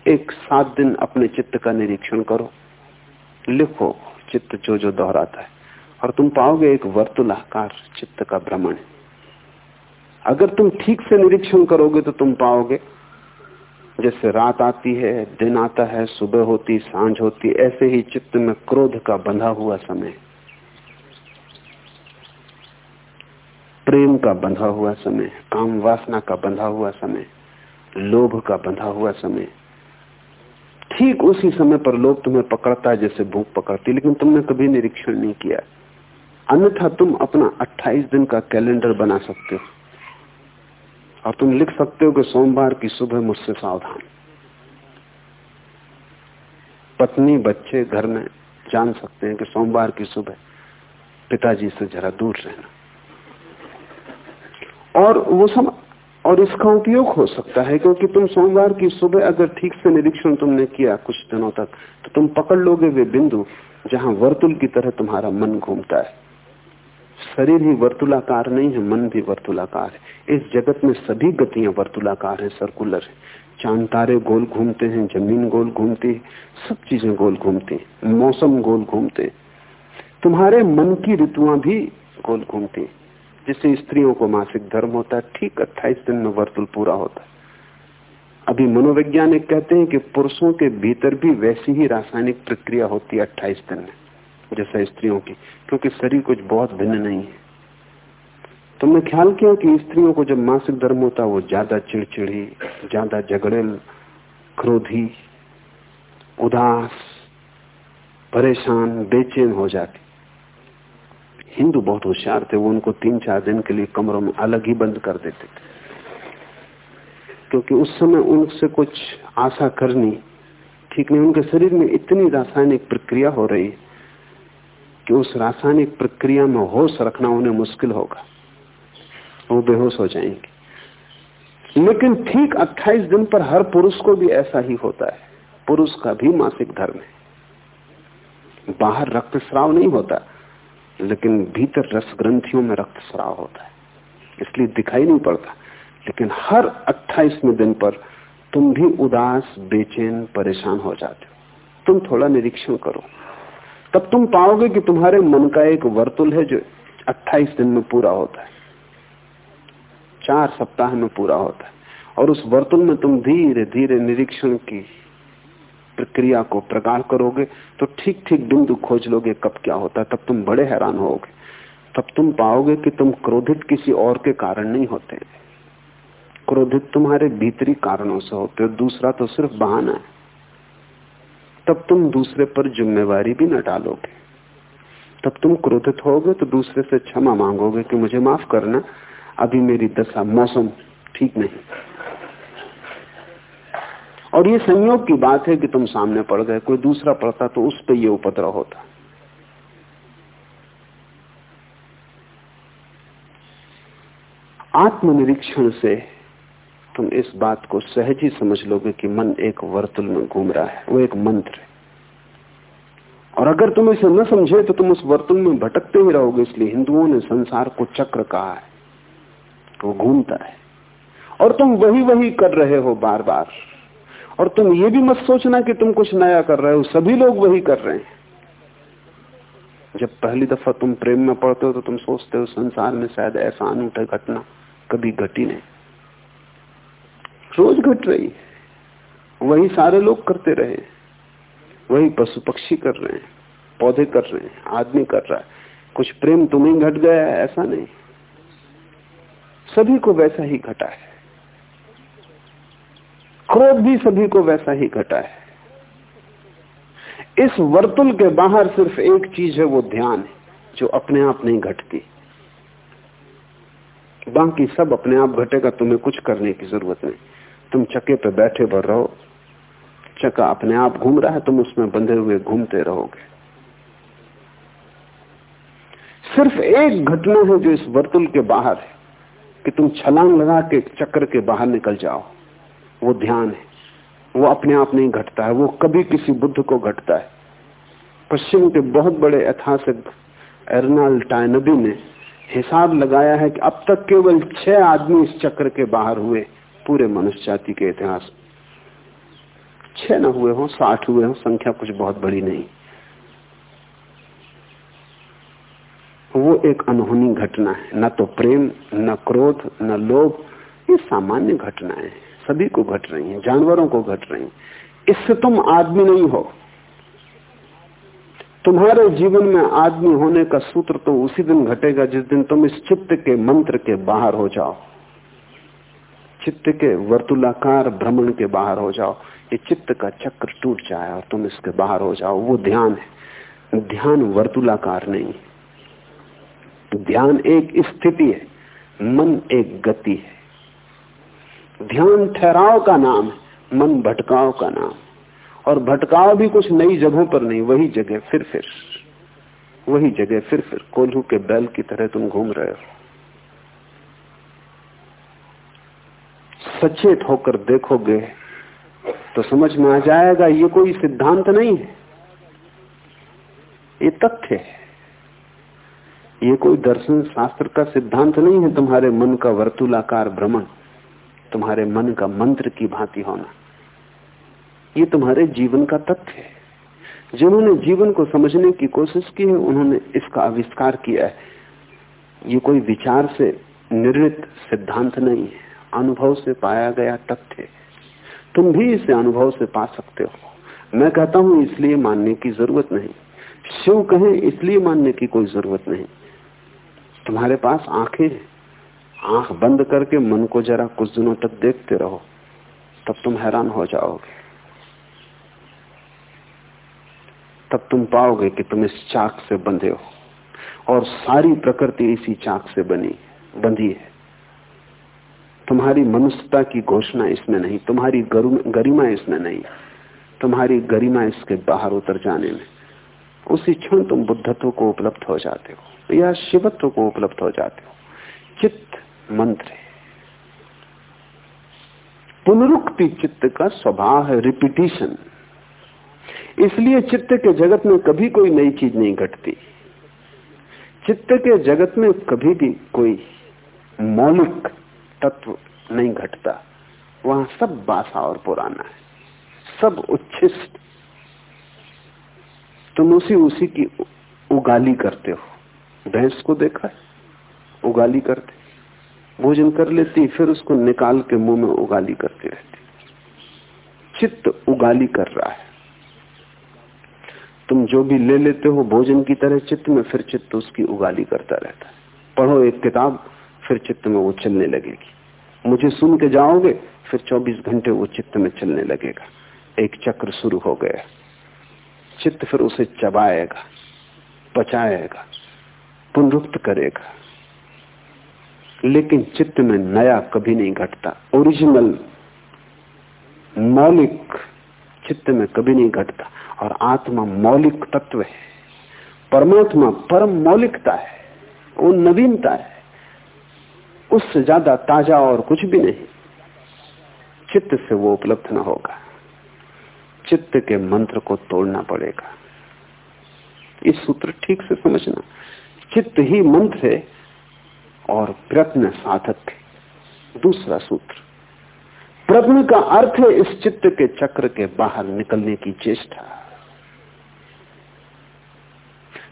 एक सात दिन अपने चित्त का निरीक्षण करो। लिखो, चित्त जो जो दोहराता है। और तुम पाओगे एक वर्तुलाकार चित्त का भ्रमण अगर तुम ठीक से निरीक्षण करोगे तो तुम पाओगे, जैसे रात आती है, दिन आता है, सुबह होती, साँझ होती, ऐसे ही चित्त में क्रोध का बंधा हुआ समय प्रेम का बंधा हुआ समय काम वासना का बंधा हुआ समय लोभ का बंधा हुआ समय ठीक उसी समय पर लोग तुम्हें पकड़ता है जैसे भूख पकड़ती लेकिन तुमने कभी निरीक्षण नहीं किया। अन्यथा तुम अपना 28 दिन का कैलेंडर बना सकते हो। और तुम लिख सकते हो कि सोमवार की सुबह मुझसे सावधान। पत्नी, बच्चे, घर में जान सकते हैं कि सोमवार की सुबह पिताजी से जरा दूर रहना। और वो सम और इसका उपयोग हो सकता है, क्योंकि तुम सोमवार की सुबह अगर ठीक से निरीक्षण तुमने किया कुछ दिनों तक तो तुम पकड़ लोगे वे बिंदु जहाँ वर्तुल की तरह तुम्हारा मन घूमता है। शरीर ही वर्तुलाकार नहीं है, मन भी वर्तुलाकार है। इस जगत में सभी गतियाँ वर्तुलाकार है सर्कुलर है। चाँद, तारे गोल घूमते हैं, ज़मीन गोल घूमती है, सब चीज़ें गोल घूमती हैं, मौसम गोल घूमते तुम्हारे मन की ऋतुआ भी गोल घूमती जिससे स्त्रियों को मासिक धर्म होता है, ठीक अट्ठाईस दिन में वर्तुल पूरा होता है। अभी मनोवैज्ञानिक कहते हैं कि पुरुषों के भीतर भी वैसी ही रासायनिक प्रक्रिया होती है अट्ठाईस दिन में, जैसा स्त्रियों की, क्योंकि शरीर कुछ बहुत भिन्न नहीं है। तुमने तो ख्याल किया कि स्त्रियों को जब मासिक धर्म होता वो ज़्यादा चिड़चिड़ी, ज़्यादा झगड़ेल क्रोधी, उदास, परेशान, बेचैन हो जाती हिंदू बहुत होशियार थे, वो उनको तीन चार दिन के लिए कमरों में अलग ही बंद कर देते थे। क्योंकि उस समय उनसे कुछ आशा करनी ठीक नहीं, उनके शरीर में इतनी रासायनिक प्रक्रिया हो रही कि उस रासायनिक प्रक्रिया में होश रखना उन्हें मुश्किल होगा। वो बेहोश हो जाएँगे। लेकिन ठीक 28 दिन पर हर पुरुष को भी ऐसा ही होता है। पुरुष का भी मासिक धर्म है। बाहर रक्त स्राव नहीं होता। लेकिन भीतर रस ग्रंथियों में रक्त स्राव होता है। इसलिए दिखाई नहीं पड़ता। लेकिन हर 28वें दिन पर तुम भी उदास, बेचैन, परेशान हो जाते हो। तुम थोड़ा निरीक्षण करो। तब तुम पाओगे कि तुम्हारे मन का एक वर्तुल है जो 28 दिन में पूरा होता है। चार सप्ताह में पूरा होता है। और उस वर्तुल में तुम धीरे धीरे निरीक्षण की प्रक्रिया को प्रगाढ़ करोगे तो ठीक ठीक बिंदु खोज लोगे, कब क्या होता है, तब तुम बड़े हैरान होगे। तब तुम पाओगे कि तुम क्रोधित किसी और के कारण नहीं होते। क्रोधित तुम्हारे भीतरी कारणों से होते हो, दूसरा तो सिर्फ़ बहाना है। तब तुम दूसरे पर जिम्मेवारी भी न डालोगे। तब तुम क्रोधित होगे तो दूसरे से क्षमा मांगोगे कि मुझे माफ़ करना, अभी मेरी दशा मौसम ठीक नहीं। और ये संयोग की बात है कि तुम सामने पड़ गए, कोई दूसरा पड़ता तो उस पर यह उपद्रव होता। आत्मनिरीक्षण से तुम इस बात को सहज ही समझ लोगे कि मन एक वर्तुल में घूम रहा है, वो एक मंत्र है। और अगर तुम इसे न समझे तो तुम उस वर्तुल में भटकते ही रहोगे, इसलिए हिंदुओं ने संसार को चक्र कहा है, वो घूमता है। और तुम वही वही कर रहे हो बार बार और तुम ये भी मत सोचना कि तुम कुछ नया कर रहे हो, सभी लोग वही कर रहे हैं। जब पहली दफ़ा तुम प्रेम में पड़ते हो तो तुम सोचते हो संसार में शायद ऐसा अनूठा घटना कभी घटी नहीं। रोज घट रही वही सारे लोग करते रहे वही पशु पक्षी कर रहे हैं, पौधे कर रहे हैं, आदमी कर रहा है। कुछ प्रेम तुम्हें घट गया है, ऐसा नहीं। सभी को वैसा ही घटा है। क्रोध भी सभी को वैसा ही घटा है। इस वर्तुल के बाहर सिर्फ़ एक चीज़ है, वो ध्यान है, जो अपने आप नहीं घटती। बाकी सब अपने आप घटेगा, तुम्हें कुछ करने की ज़रूरत नहीं। तुम चक्के पे बैठे भर रहो। चक्का अपने आप घूम रहा है, तुम उसमें बंधे हुए घूमते रहोगे। सिर्फ़ एक घटना है जो इस वर्तुल के बाहर है, कि तुम छलांग लगा के चक्र के बाहर निकल जाओ। वो ध्यान है। वो अपने आप नहीं घटता है। वो कभी किसी बुद्ध को घटता है। पश्चिम के बहुत बड़े ऐतिहासिक एरनाल टाइनबी ने हिसाब लगाया है कि अब तक केवल छह आदमी इस चक्र के बाहर हुए, पूरे मनुष्य जाति के इतिहास। छह न हुए हो, साठ हुए हो, संख्या कुछ बहुत बड़ी नहीं। वो एक अनहोनी घटना है। न तो प्रेम, न क्रोध, न लोभ, ये सामान्य घटनाएँ सभी को घट रही हैं, जानवरों को घट रही है। इससे तुम आदमी नहीं हो। तुम्हारे जीवन में आदमी होने का सूत्र तो उसी दिन घटेगा जिस दिन तुम इस चित्त के मंत्र के बाहर हो जाओ। चित्त के वर्तुलाकार भ्रमण के बाहर हो जाओ। ये चित्त का चक्र टूट जाए और तुम इसके बाहर हो जाओ। वो ध्यान है। ध्यान वर्तुलाकार नहीं। ध्यान एक स्थिति है, मन एक गति है। ध्यान ठहराव का नाम है, मन भटकाव का नाम और भटकाव भी कुछ नई जगहों पर नहीं, वही जगह फिर फिर। वही जगह फिर फिर, कोल्हू के बैल की तरह तुम घूम रहे हो। सचेत होकर देखोगे तो समझ में आ जाएगा, ये कोई सिद्धांत नहीं है। ये तथ्य है। ये कोई दर्शन शास्त्र का सिद्धांत नहीं है, तुम्हारे मन का वर्तुलाकार भ्रमण। तुम्हारे मन का मंत्र की भांति होना। ये तुम्हारे जीवन का तथ्य है। जिन्होंने जीवन को समझने की कोशिश की है, उन्होंने इसका आविष्कार किया है। ये कोई विचार से निर्मित सिद्धांत नहीं है। अनुभव से पाया गया तथ्य तुम भी इसे अनुभव से पा सकते हो। मैं कहता हूँ, इसलिए मानने की ज़रूरत नहीं। शिव कहें, इसलिए मानने की कोई ज़रूरत नहीं। तुम्हारे पास आँखें आँख बंद करके मन को जरा कुछ दिनों तक देखते रहो, तब तुम हैरान हो जाओगे। तब तुम पाओगे कि तुम इस चाक से बंधे हो, और सारी प्रकृति इसी चाक से बनी, बंधी है। तुम्हारी मनुष्यता की घोषणा इसमें नहीं, तुम्हारी गरिमा इसमें नहीं, तुम्हारी गरिमा इसके बाहर उतर जाने में। उसी क्षण तुम बुद्धत्व को उपलब्ध हो जाते हो, या शिवत्व को उपलब्ध हो जाते हो। चित्त मंत्र है। पुनरुक्ति चित्त का स्वभाव है रिपीटिशन इसलिए चित्त के जगत में कभी कोई नई चीज़ नहीं घटती। चित्त के जगत में कभी भी कोई मौलिक तत्व नहीं घटता। वहाँ सब बासा और पुराना है। सब उच्छिष्ट। तुम उसी उसी की उगाली करते हो। भैंस को देखा उगाली करते। भोजन कर लेती, फिर उसको निकाल के मुँह में उगाली करती रहती। चित्त उगाली कर रहा है। तुम जो भी ले लेते हो भोजन की तरह चित्त में, फिर चित्त उसकी उगाली करता रहता है। पढ़ो एक किताब, फिर चित्त में वो चलने लगेगी। मुझे सुन के जाओगे, फिर 24 घंटे वो चित्त में चलने लगेगा। एक चक्र शुरू हो गया। चित्त फिर उसे चबाएगा, पचाएगा, पुनरुक्त करेगा। लेकिन चित्त में नया कभी नहीं घटता। ओरिजिनल मौलिक चित्त में कभी नहीं घटता। और आत्मा मौलिक तत्व है। परमात्मा परम मौलिकता है। वो नवीनता है। उससे ज़्यादा ताज़ा और कुछ भी नहीं। चित्त से वो उपलब्ध न होगा। चित्त के मंत्र को तोड़ना पड़ेगा। इस सूत्र ठीक से समझना। चित्त ही मंत्र है। और प्रत्न साधक। दूसरा सूत्र प्रत्न का अर्थ है इस चित्त के चक्र के बाहर निकलने की चेष्टा।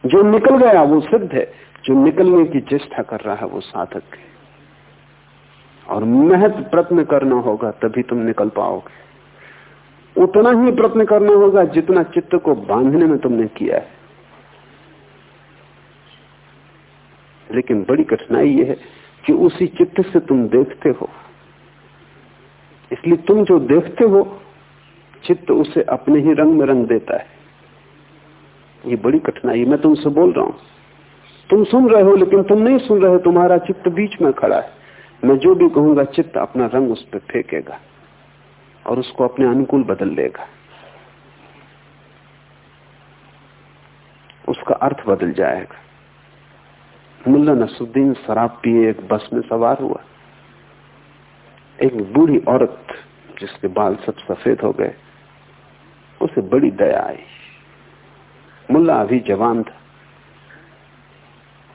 जो निकल गया वो सिद्ध है, जो निकलने की चेष्टा कर रहा है वो साधक है। और महत प्रत्न करना होगा, तभी तुम निकल पाओगे। उतना ही प्रत्न करना होगा जितना चित्त को बांधने में तुमने किया है। लेकिन बड़ी कठिनाई यह है कि उसी चित्त से तुम देखते हो। इसलिए तुम जो देखते हो, चित्त उसे अपने ही रंग में रंग देता है। ये बड़ी कठिनाई मैं तुमसे बोल रहा हूँ। तुम सुन रहे हो, लेकिन तुम नहीं सुन रहे हो। तुम्हारा चित्त बीच में खड़ा है। मैं जो भी कहूँगा, चित्त अपना रंग उस पर फेंकेगा और उसको अपने अनुकूल बदल लेगा। उसका अर्थ बदल जाएगा। मुल्ला नसुद्दीन शराब पिए एक बस में सवार हुआ। एक बूढ़ी औरत जिसके बाल सब सफ़ेद हो गए, उसे बड़ी दया आई। मुल्ला अभी जवान था।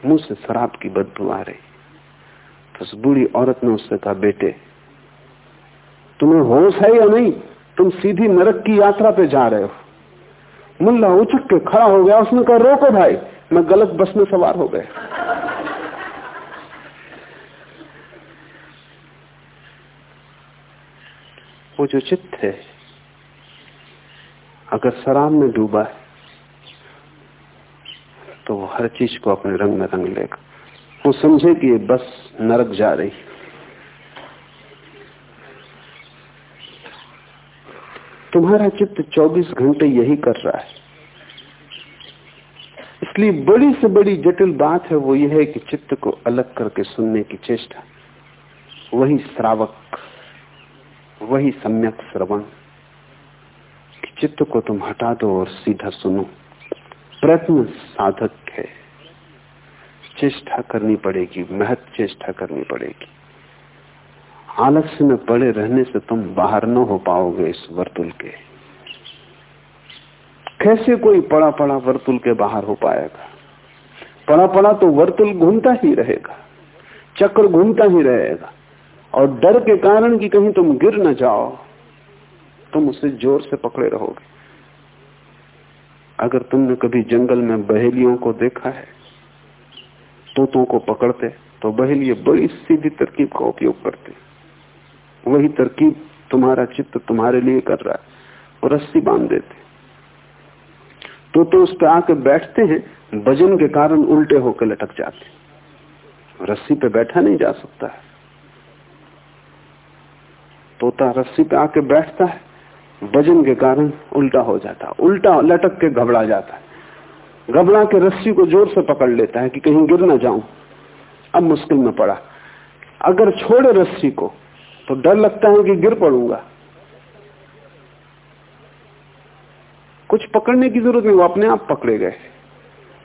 मुँह से शराब की बदबू आ रही। तो उस बूढ़ी औरत ने उससे कहा, बेटे, तुम्हें होश है या नहीं? तुम सीधी नरक की यात्रा पे जा रहे हो। मुल्ला उचक के खड़ा हो गया। उसने कहा, रोको भाई, मैं गलत बस में सवार हो गया। वो जो चित्त है, अगर शराब में डूबा है तो वो हर चीज़ को अपने रंग में रंग लेगा। वो समझे कि बस नरक जा रही तुम्हारा चित्त 24 घंटे यही कर रहा है। इसलिए बड़ी से बड़ी जटिल बात है वो यह है कि चित्त को अलग करके सुनने की चेष्टा, वही श्रावक। वही सम्यक श्रवण चित्त को तुम हटा दो और सीधा सुनो। प्रयत्न साधक है। चेष्टा करनी पड़ेगी, महत चेष्टा करनी पड़ेगी। आलस्य में पड़े रहने से तुम बाहर न हो पाओगे इस वर्तुल के। कैसे कोई पड़ा पड़ा वर्तुल के बाहर हो पाएगा? पड़ा पड़ा तो वर्तुल घूमता ही रहेगा, चक्र घूमता ही रहेगा। और डर के कारण कि कहीं तुम गिर न जाओ, तुम उसे ज़ोर से पकड़े रहोगे। अगर तुमने कभी जंगल में बहेलियों को देखा है, तोतों को पकड़ते तो बहेलिए बड़ी सीधी तरकीब का उपयोग करते। वही तरकीब तुम्हारा चित्त तुम्हारे लिए कर रहा है, और रस्सी बाँध देते। तो तो उस पर आके बैठते हैं वज़न के कारण उल्टे होकर लटक जाते। रस्सी पे बैठा नहीं जा सकता है। तोता रस्सी पे आके बैठता है, वज़न के कारण उल्टा हो जाता है, उल्टा लटक के घबरा जाता है। घबरा के रस्सी को ज़ोर से पकड़ लेता है कि कहीं गिर ना जाऊँ। अब मुश्किल में पड़ा। अगर छोड़े रस्सी को तो डर लगता है कि गिर पड़ूँगा। कुछ पकड़ने की ज़रूरत नहीं, वो अपने आप पकड़े गए।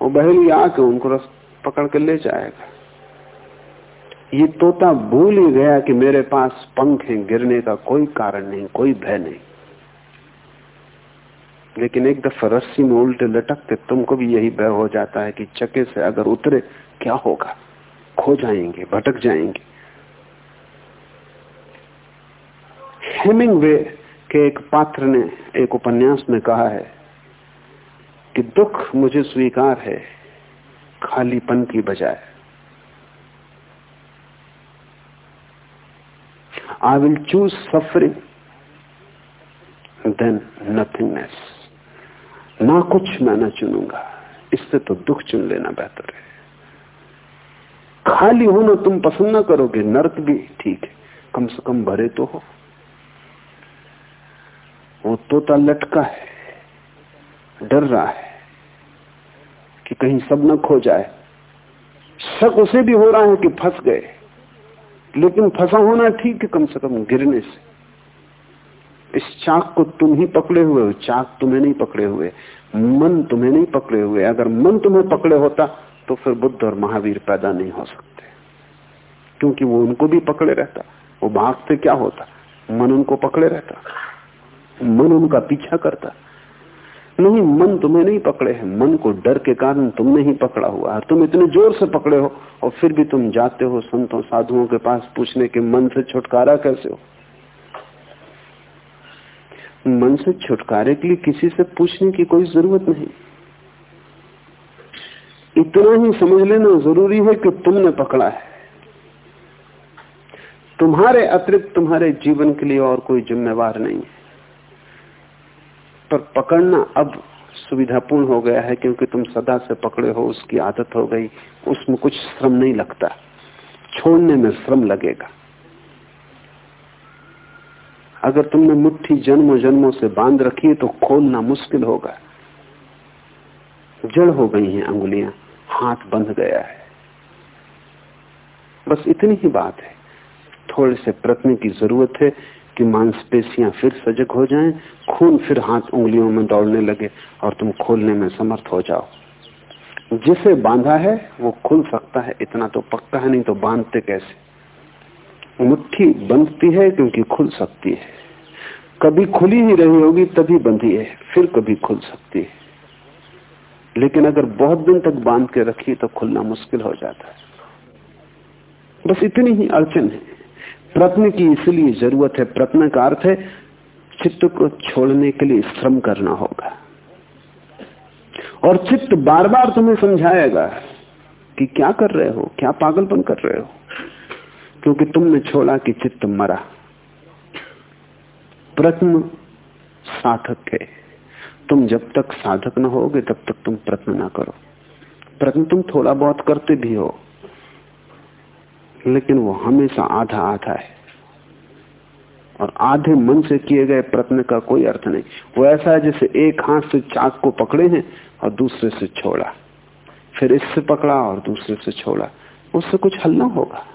वो बहेली आके उनको रस पकड़ के ले जाएगा। ये तोता भूल ही गया कि मेरे पास पंख हैं, गिरने का कोई कारण नहीं, कोई भय नहीं। लेकिन एक दफ़ा रस्सी में उल्टे लटकते तुमको भी यही भय हो जाता है कि चके से अगर उतरे, क्या होगा? खो जाएँगे, भटक जाएँगे। हेमिंग के एक पात्र ने, एक उपन्यास में कहा है कि दुख मुझे स्वीकार है, खालीपन की बजाय। I will choose suffering then nothingness. ना कुछ मैं ना चुनूँगा, इससे तो दुख चुन लेना बेहतर है। खाली होना तुम पसंद ना करोगे, नर्क भी ठीक है, कम से कम भरे तो हो। वो तोता लटका है, डर रहा है कि कहीं सब न खो जाए। शक उसे भी हो रहा है कि फंस गए। लेकिन फंसा होना ठीक है कम से कम गिरने से। इस चाक को तुम ही पकड़े हुए हो, चाक तुम्हें नहीं पकड़े हुए, मन तुम्हें नहीं पकड़े हुए। अगर मन तुम्हें पकड़े होता तो फिर बुद्ध और महावीर पैदा नहीं हो सकते। क्योंकि वो उनको भी पकड़े रहता, वो भागते क्या होता? मन उनको पकड़े रहता। मन उनका पीछा करता। नहीं, मन तुम्हें नहीं पकड़े है। मन को डर के कारण तुमने ही पकड़ा हुआ है। तुम इतने ज़ोर से पकड़े हो और फिर भी तुम जाते हो संतों साधुओं के पास पूछने के मन से छुटकारा कैसे हो? मन से छुटकारे के लिए किसी से पूछने की कोई ज़रूरत नहीं। इतना ही समझ लेना ज़रूरी है कि तुमने पकड़ा है। तुम्हारे अतिरिक्त तुम्हारे जीवन के लिए और कोई जिम्मेवार नहीं है। पर पकड़ना अब सुविधापूर्ण हो गया है, क्योंकि तुम सदा से पकड़े हो, उसकी आदत हो गई। उसमें कुछ श्रम नहीं लगता। छोड़ने में श्रम लगेगा। अगर तुमने मुट्ठी जन्मों जन्मों से बाँध रखी है तो खोलना मुश्किल होगा। जड़ हो गई हैं अंगुलियाँ, हाथ बंध गया है। बस इतनी ही बात है। थोड़े से प्रत्न की ज़रूरत है। कि मांसपेशियाँ फिर सजग हो जाएँ, खून फिर हाथ उंगलियों में दौड़ने लगे और तुम खोलने में समर्थ हो जाओ। जिसे बांधा है वो खुल सकता है इतना तो पक्का है नहीं तो बांधते कैसे? मुट्ठी बंधती है क्योंकि खुल सकती है। कभी खुली ही रही होगी तभी बंधी है फिर कभी खुल सकती है। लेकिन अगर बहुत दिन तक बाँध के रखी तो खुलना मुश्किल हो जाता है। बस इतनी ही अड़चन है। प्रत्न की इसलिए ज़रूरत है, प्रत्न का अर्थ है, चित्त को छोड़ने के लिए श्रम करना होगा। और चित्त बार बार तुम्हें समझाएगा कि क्या कर रहे हो, क्या पागलपन कर रहे हो, क्योंकि तुमने छोड़ा कि चित्त मरा। प्रत्न साधक है। तुम जब तक साधक न होगे, तब तक तुम प्रत्न ना करो। प्रत्न तुम थोड़ा बहुत करते भी हो। लेकिन वो हमेशा आधा आधा है। और आधे मन से किए गए प्रश्न का कोई अर्थ नहीं। वो ऐसा है जैसे एक हाथ से चाक को पकड़े हैं और दूसरे से छोड़ा। फिर इससे पकड़ा और दूसरे से छोड़ा। उससे कुछ हल ना होगा।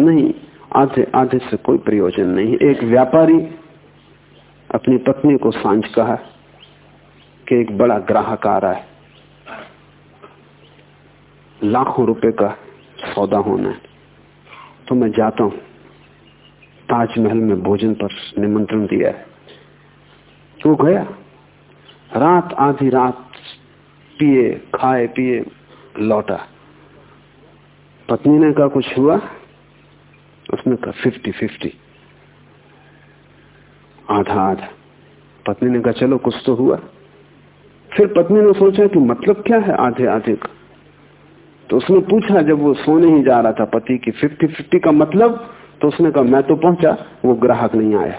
नहीं, आधे आधे से कोई प्रयोजन नहीं। एक व्यापारी अपनी पत्नी को साँझ कहा कि एक बड़ा ग्राहक आ रहा है। लाखों रुपए का सौदा होना है। तो मैं जाता हूँ। ताजमहल में भोजन पर निमंत्रण दिया है। वो गया। रात आधी रात पिए, खाए, पिए, लौटा। पत्नी ने कहा, कुछ हुआ? उसने कहा, फिफ्टी फिफ्टी. आधा आधा। पत्नी ने कहा, चलो, कुछ तो हुआ। फिर पत्नी ने सोचा कि मतलब क्या है आधे आधे का। तो उसने पूछा, जब वो सोने ही जा रहा था पति की फिफ्टी फिफ्टी का मतलब तो उसने कहा, मैं तो पहुँचा, वो ग्राहक नहीं आया।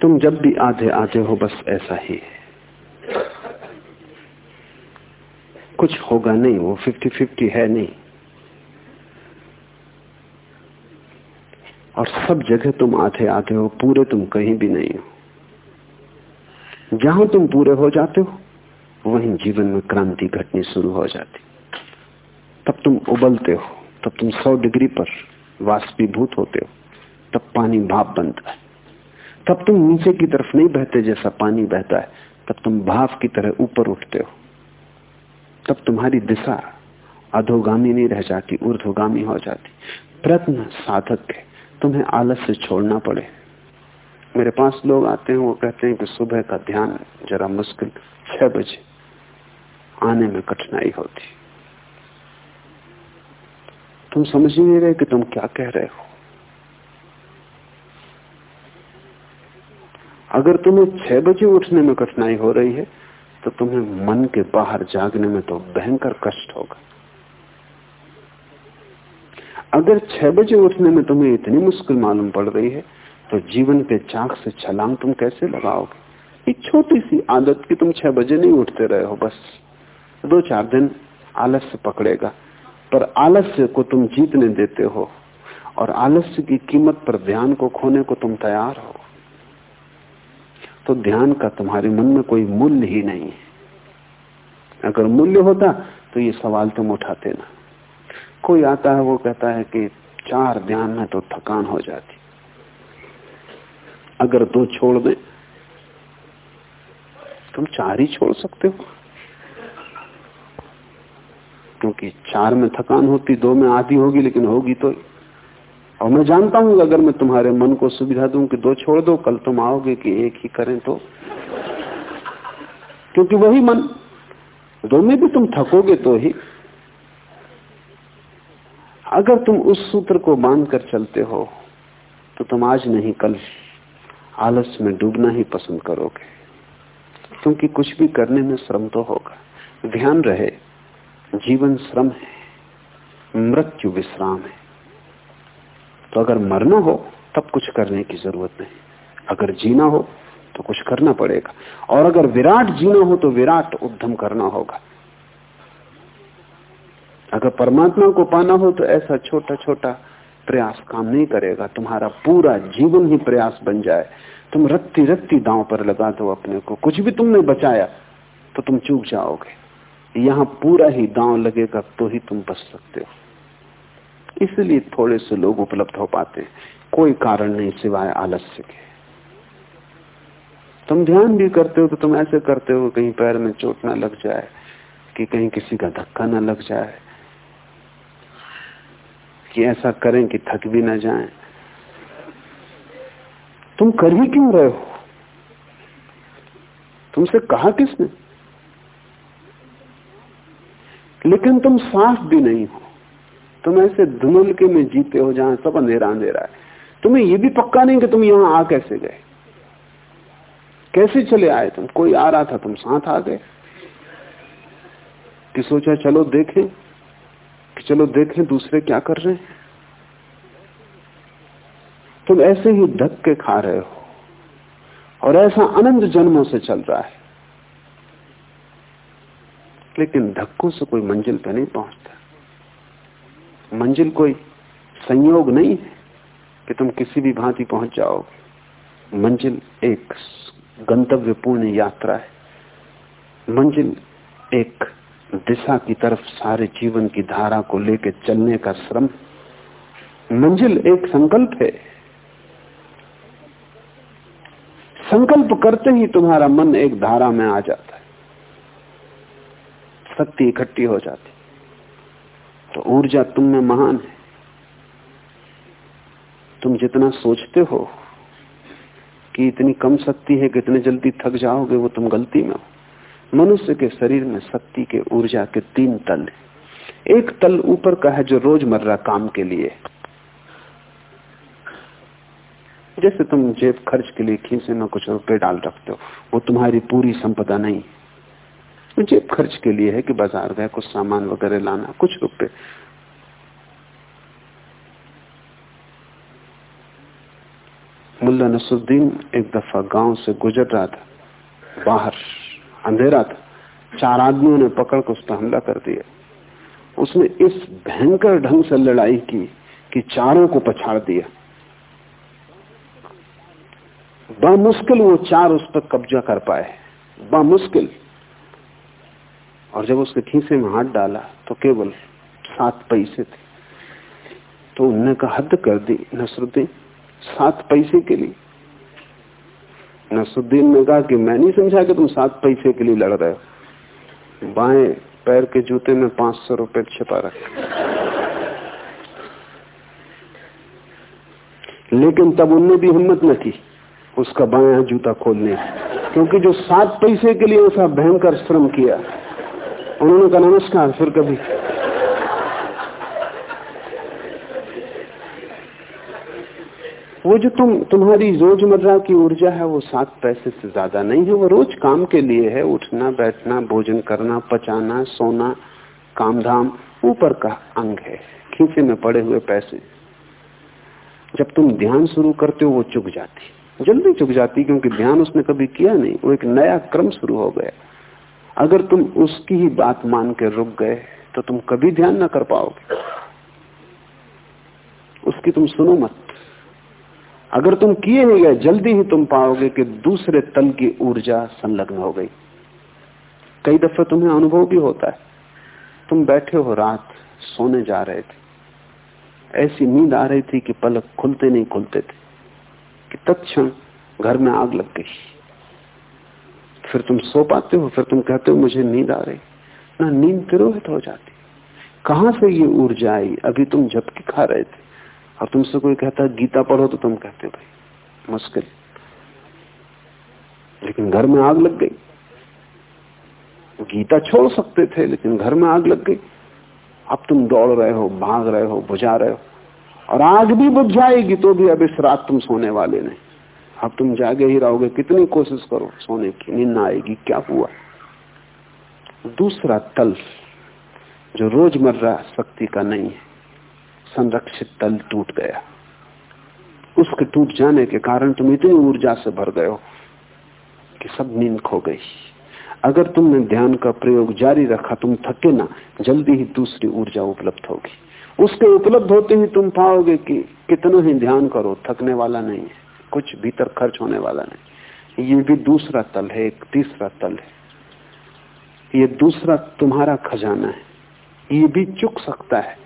तुम जब भी आधे आधे हो, बस ऐसा ही है। कुछ होगा नहीं, वो फिफ्टी फिफ्टी है नहीं। और सब जगह तुम आधे आधे हो, पूरे तुम कहीं भी नहीं हो। जहाँ तुम पूरे हो जाते हो, वहीं जीवन में क्रांति घटनी शुरू हो जाती। तब तुम उबलते हो, तब तुम सौ डिग्री पर वाष्पीभूत होते हो, तब पानी भाप बनता है। तब तुम नीचे की तरफ़ नहीं बहते जैसा पानी बहता है, तब तुम भाव की तरह ऊपर उठते हो। तब तुम्हारी दिशा अधोगामी नहीं रह जाती, ऊर्ध्वगामी हो जाती। प्रत्न साधक है, तुम्हें आलस से छोड़ना पड़े। मेरे पास लोग आते हैं, वो कहते हैं कि सुबह का ध्यान जरा मुश्किल, छह बजे। आने में कठिनाई होती। तुम समझ ही नहीं रहे कि तुम क्या कह रहे हो। अगर तुम्हें छह बजे उठने में कठिनाई हो रही है तो तुम्हें मन के बाहर जागने में तो भयंकर कष्ट होगा। अगर छह बजे उठने में तुम्हें इतनी मुश्किल मालूम पड़ रही है तो जीवन के चाक से छलांग तुम कैसे लगाओगे? एक छोटी सी आदत की तुम छह बजे नहीं उठते रहे हो, बस। दो चार दिन आलस्य पकड़ेगा, पर आलस्य को तुम जीतने देते हो और आलस्य की कीमत पर ध्यान को खोने को तुम तैयार हो। तो ध्यान का तुम्हारे मन में कोई मूल्य ही नहीं है। अगर मूल्य होता तो ये सवाल तुम उठाते ना। कोई आता है, वो कहता है कि चार ध्यान में तो थकान हो जाती। अगर दो छोड़ दें, तुम चार ही छोड़ सकते हो। क्योंकि चार में थकान होती, दो में आधी होगी, लेकिन होगी तो। और मैं जानता हूँ, अगर मैं तुम्हारे मन को सुविधा दूँ कि दो छोड़ दो, कल तुम आओगे कि एक ही करें तो। क्योंकि वही मन, दो में भी तुम थकोगे तो ही। अगर तुम उस सूत्र को बाँध कर चलते हो तो तुम आज नहीं, कल आलस में डूबना ही पसंद करोगे। क्योंकि कुछ भी करने में श्रम तो होगा। ध्यान रहे, जीवन श्रम है, मृत्यु विश्राम है। तो अगर मरना हो, तब कुछ करने की ज़रूरत नहीं। अगर जीना हो तो कुछ करना पड़ेगा। और अगर विराट जीना हो तो विराट उद्यम करना होगा। अगर परमात्मा को पाना हो तो ऐसा छोटा छोटा प्रयास काम नहीं करेगा, तुम्हारा पूरा जीवन ही प्रयास बन जाए। तुम रत्ती रत्ती दांव पर लगा दो अपने को, कुछ भी तुमने बचाया तो तुम चूक जाओगे। यहाँ पूरा ही दांव लगेगा तो ही तुम बच सकते हो। इसलिए थोड़े से लोग उपलब्ध हो पाते हैं। कोई कारण नहीं सिवाय आलस्य के। तुम ध्यान भी करते हो तो तुम ऐसे करते हो, कहीं पैर में चोट ना लग जाए, कि कहीं किसी का धक्का ना लग जाए। कि ऐसा करें कि थक भी ना जाए। तुम कर ही क्यों रहे हो? तुमसे कहा किसने? लेकिन तुम साफ़ भी नहीं हो। तुम ऐसे धुमल के में जीते हो जहाँ सब अंधेरा अंधेरा है। तुम्हें यह भी पक्का नहीं कि तुम यहाँ आ कैसे गए? कैसे चले आए तुम? कोई आ रहा था, तुम साथ आ गए? कि सोचा, चलो देखें। चलो देखें दूसरे क्या कर रहे हैं। तुम ऐसे ही धक्के खा रहे हो। और ऐसा अनंत जन्मों से चल रहा है। लेकिन धक्कों से कोई मंजिल पे नहीं पहुँचता। मंजिल कोई संयोग नहीं है कि तुम किसी भी भांति पहुँच जाओगे। मंजिल एक गंतव्यपूर्ण यात्रा है। मंजिल एक दिशा की तरफ़ सारे जीवन की धारा को लेकर चलने का श्रम मंजिल एक संकल्प है। संकल्प करते ही तुम्हारा मन एक धारा में आ जाता है। शक्ति इकट्ठी हो जाती। तो ऊर्जा तुम में महान है। तुम जितना सोचते हो कि इतनी कम शक्ति है कि इतने जल्दी थक जाओगे, वो तुम गलती में हो। मनुष्य के शरीर में शक्ति के ऊर्जा के तीन तल है। एक तल ऊपर का है जो रोज़मर्रा काम के लिए जैसे तुम जेब खर्च के लिए खींचे में कुछ रुपए डाल रखते हो, वो तुम्हारी पूरी संपदा नहीं। तो जेब खर्च के लिए है कि बाज़ार गए, कुछ सामान वगैरह लाना, कुछ रुपए। मुल्ला नसुद्दीन एक दफ़ा गाँव से गुजर रहा था, बाहर। अंधेरा था। चार आदमियों ने पकड़ उस पर हमला कर दिया। उसने इस भयंकर ढंग से लड़ाई की कि चारों को पछाड़ दिया। बड़ा मुश्किल वो चार उस पर कब्जा कर पाए। बामुश्किल। और जब उसके खीसे में हाथ डाला तो केवल सात पैसे थे। तो उनने कहा, हद कर दी नसरुद्दीन, सात पैसे के लिए। नसरुद्दीन ने कहा कि मैं नहीं समझा कि तुम सात पैसे के लिए लड़ रहे हो। बाएँ पैर के जूते में पाँच सौ रुपए छिपा रखे। लेकिन तब उनने भी हिम्मत न की, उसका बाया जूता खोलने। क्योंकि जो सात पैसे के लिए उसका भयंकर श्रम किया, उन्होंने कहा, नमस्कार, फिर कभी। वो जो तुम, तुम्हारी रोज़मर्रा की ऊर्जा है, वो सात पैसे से ज़्यादा नहीं है। वो रोज काम के लिए है। उठना, बैठना, भोजन करना, पचाना, सोना काम धाम ऊपर का अंग है। खींचे में पड़े हुए पैसे। जब तुम ध्यान शुरू करते हो, वो चुक जाती जल्दी चुक जाती क्योंकि ध्यान उसने कभी किया नहीं। वो एक नया क्रम शुरू हो गया। अगर तुम उसकी ही बात मान के रुक गए तो तुम कभी ध्यान ना कर पाओगे। उसकी तुम सुनो मत। अगर तुम किए ही गए, जल्दी ही तुम पाओगे कि दूसरे तल की ऊर्जा संलग्न हो गई। कई दफे तुम्हें अनुभव भी होता है। तुम बैठे हो रात, सोने जा रहे थे। ऐसी नींद आ रही थी कि पलक खुलते नहीं खुलते थे, कि तत्क्षण घर में आग लग गई। फिर तुम सो पाते हो, फिर तुम कहते हो, मुझे नींद आ रही। ना, नींद तिरोहित हो जाती। कहाँ से ये ऊर्जा आई? अभी तुम झपकी खा रहे थे। और तुमसे कोई कहता है, गीता पढ़ो तो तुम कहते भाई, मुश्किल। लेकिन घर में आग लग गई। गीता छोड़ सकते थे, लेकिन घर में आग लग गई। अब तुम दौड़ रहे हो, भाग रहे हो, बुझा रहे हो। और आग भी बुझ जाएगी तो भी अब इस रात तुम सोने वाले नहीं। अब तुम जागे ही रहोगे, कितनी कोशिश करो, सोने की नींद आएगी, क्या हुआ? दूसरा तल जो रोज़मर्रा शक्ति का नहीं है। संरक्षित तल टूट गया। उसके टूट जाने के कारण तुम इतनी ऊर्जा से भर गए हो कि सब नींद खो गई। अगर तुमने ध्यान का प्रयोग जारी रखा, तुम थके ना, जल्दी ही दूसरी ऊर्जा उपलब्ध होगी। उसके उपलब्ध होते ही तुम पाओगे कि कितना ही ध्यान करो, थकने वाला नहीं है, कुछ भीतर खर्च होने वाला नहीं। ये भी दूसरा तल है, एक तीसरा तल है। ये दूसरा तुम्हारा खजाना है। ये भी चुक सकता है।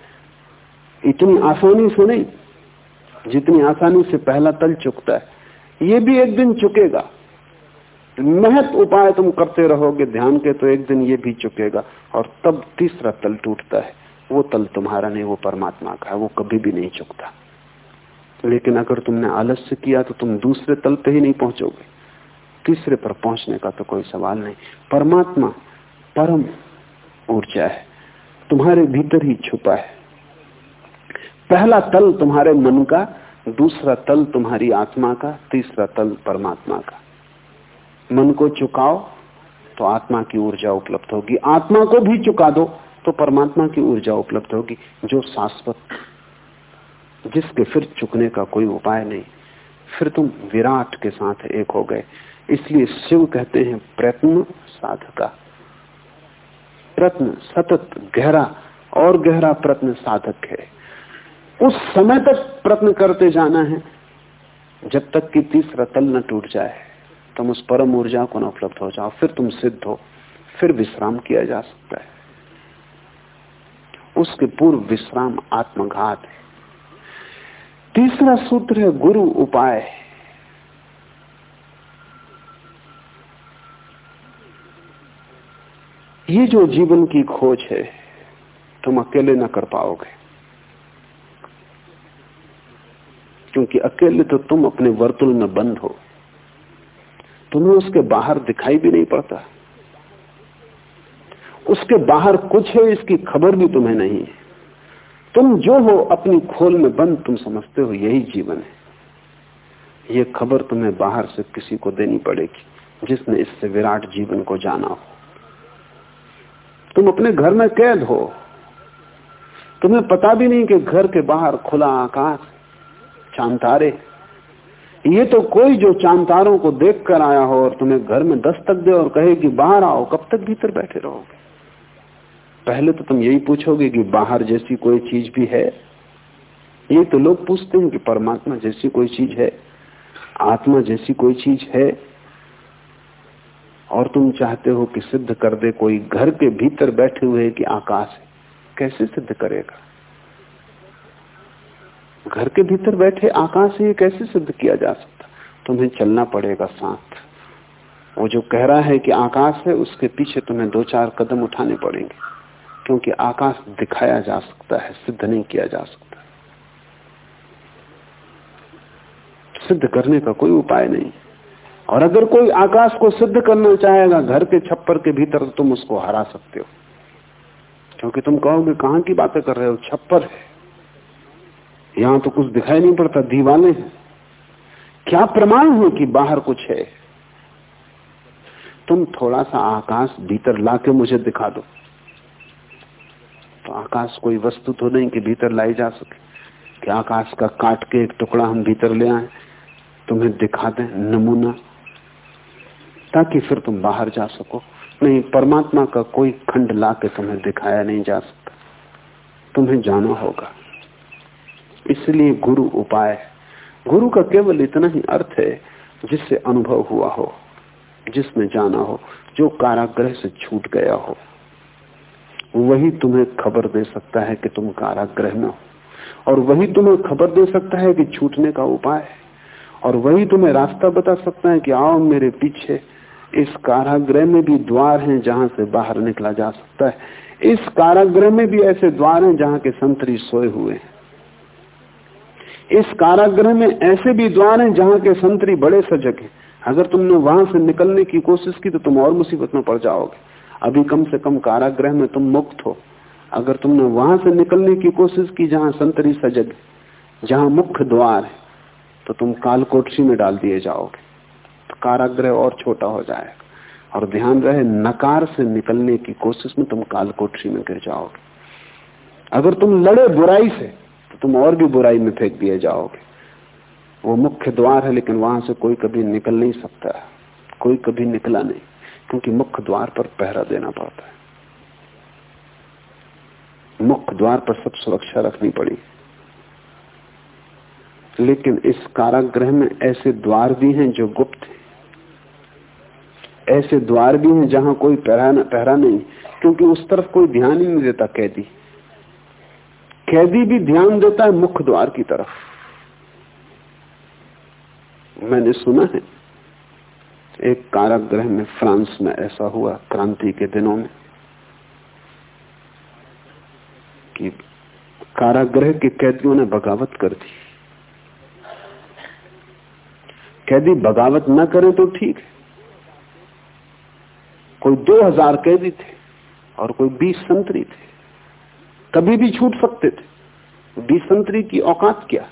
इतनी आसानी से नहीं। जितनी आसानी से पहला तल चुकता है, ये भी एक दिन चुकेगा। महत उपाय तुम करते रहोगे ध्यान के तो एक दिन ये भी चुकेगा। और तब तीसरा तल टूटता है। वो तल तुम्हारा नहीं, वो परमात्मा का है, वो कभी भी नहीं चुकता। लेकिन अगर तुमने आलस्य किया तो तुम दूसरे तल पे ही नहीं पहुंचोगे। तीसरे पर पहुँचने का तो कोई सवाल नहीं। परमात्मा परम ऊर्जा है। तुम्हारे भीतर ही छुपा है। पहला तल तुम्हारे मन का, दूसरा तल तुम्हारी आत्मा का, तीसरा तल परमात्मा का। मन को चुकाओ तो आत्मा की ऊर्जा उपलब्ध होगी। आत्मा को भी चुका दो तो परमात्मा की ऊर्जा उपलब्ध होगी, जो शाश्वत। जिसके फिर चुकने का कोई उपाय नहीं। फिर तुम विराट के साथ एक हो गए। इसलिए शिव कहते हैं, प्रयत्न साधका। प्रत्न सतत, गहरा और गहरा प्रत्न साधक है। उस समय तक प्रत्न करते जाना है। जब तक कि तीसरा तल न टूट जाए, तुम उस परम ऊर्जा को न उपलब्ध हो जाओ, फिर तुम सिद्ध हो, फिर विश्राम किया जा सकता है। उसके पूर्व विश्राम आत्मघात है। तीसरा सूत्र है, गुरु उपाय। ये जो जीवन की खोज है, तुम अकेले न कर पाओगे। क्योंकि अकेले तो तुम अपने वर्तुल में बंद हो। तुम्हें उसके बाहर दिखाई भी नहीं पड़ता। उसके बाहर कुछ है, इसकी खबर भी तुम्हें नहीं है। तुम जो हो, अपनी खोल में बंद तुम समझते हो, यही जीवन है। ये खबर तुम्हें बाहर से किसी को देनी पड़ेगी, जिसने इससे विराट जीवन को जाना हो। तुम अपने घर में कैद हो। तुम्हें पता भी नहीं कि घर के बाहर खुला आकाश चांतारे। ये तो कोई जो चांतारों को देख कर आया हो और तुम्हें घर में दस्तक दे और कहे कि बाहर आओ, कब तक भीतर बैठे रहोगे? पहले तो तुम यही पूछोगे कि बाहर जैसी कोई चीज़ भी है? ये तो लोग पूछते हैं कि परमात्मा जैसी कोई चीज़ है, आत्मा जैसी कोई चीज़ है। और तुम चाहते हो कि सिद्ध कर दे कोई घर के भीतर बैठे हुए कि आकाश है। कैसे सिद्ध करेगा? घर के भीतर बैठे आकाश ये कैसे सिद्ध किया जा सकता? तुम्हें चलना पड़ेगा साथ। वो जो कह रहा है कि आकाश है, उसके पीछे तुम्हें दो चार कदम उठाने पड़ेंगे, क्योंकि आकाश दिखाया जा सकता है, सिद्ध नहीं किया जा सकता। सिद्ध करने का कोई उपाय नहीं। और अगर कोई आकाश को सिद्ध करना चाहेगा, घर के छप्पर के भीतर तो तुम उसको हरा सकते हो। क्योंकि तुम कहोगे, कहाँ की बातें कर रहे हो? छप्पर है। यहाँ तो कुछ दिखाई नहीं पड़ता, दीवाने हैं। क्या प्रमाण है कि बाहर कुछ है? तुम थोड़ा सा आकाश भीतर लाके मुझे दिखा दो। तो आकाश कोई वस्तु तो नहीं कि भीतर लाई जा सके। कि आकाश का काट के एक टुकड़ा हम भीतर ले आए, तुम्हें दिखा दें नमूना, ताकि फिर तुम बाहर जा सको। नहीं, परमात्मा का कोई खंड ला के तुम्हें दिखाया नहीं जा सकता। तुम्हें जाना होगा। इसलिए गुरु उपाय गुरु का केवल इतना ही अर्थ है, जिससे अनुभव हुआ हो जिसने जाना हो, जो काराग्रह से छूट गया हो। वही तुम्हें खबर दे सकता है कि तुम काराग्रह में हो। और वही तुम्हें खबर दे सकता है कि छूटने का उपाय और वही तुम्हें रास्ता बता सकता है कि आओ मेरे पीछे, इस कारागृह में भी द्वार हैं जहाँ से बाहर निकला जा सकता है। इस कारागृह में भी ऐसे द्वार हैं जहाँ के संतरी सोए हुए हैं। इस कारागृह में ऐसे भी द्वार हैं जहाँ के संतरी बड़े सजग हैं। अगर तुमने वहाँ से निकलने की कोशिश की तो तुम और मुसीबत में पड़ जाओगे। अभी कम से कम कारागृह में तुम मुक्त हो। अगर तुमने वहाँ से निकलने की कोशिश की जहाँ संतरी सजग जहाँ मुख्य द्वार है तो तुम काल कोठरी में डाल दिए जाओगे। तो कारागृह और छोटा हो जाएगा। और ध्यान रहे, नकार से निकलने की कोशिश में तुम काल कोठरी में गिर जाओगे। अगर तुम लड़े बुराई से तो तुम और भी बुराई में फेंक दिए जाओगे। वो मुख्य द्वार है, लेकिन वहाँ से कोई कभी निकल नहीं सकता। कोई कभी निकला नहीं, क्योंकि मुख्य द्वार पर पहरा देना पड़ता है। मुख्य द्वार पर सब सुरक्षा रखनी पड़ी। लेकिन इस कारागृह में ऐसे द्वार भी हैं जो गुप्त हैं। ऐसे द्वार भी हैं जहाँ कोई पहरा पहरा नहीं, क्योंकि उस तरफ़ कोई ध्यान ही नहीं देता कैदी। कैदी भी ध्यान देता है मुख्य द्वार की तरफ़। मैंने सुना है, एक कारागृह में फ्रांस में ऐसा हुआ, क्रांति के दिनों में, कि कारागृह के कैदियों ने बगावत कर दी। कैदी बगावत न करें तो ठीक है। कोई दो हज़ार कैदी थे और कोई बीस संतरी थे। कभी भी छूट सकते थे। बीस संतरी की औकात क्या?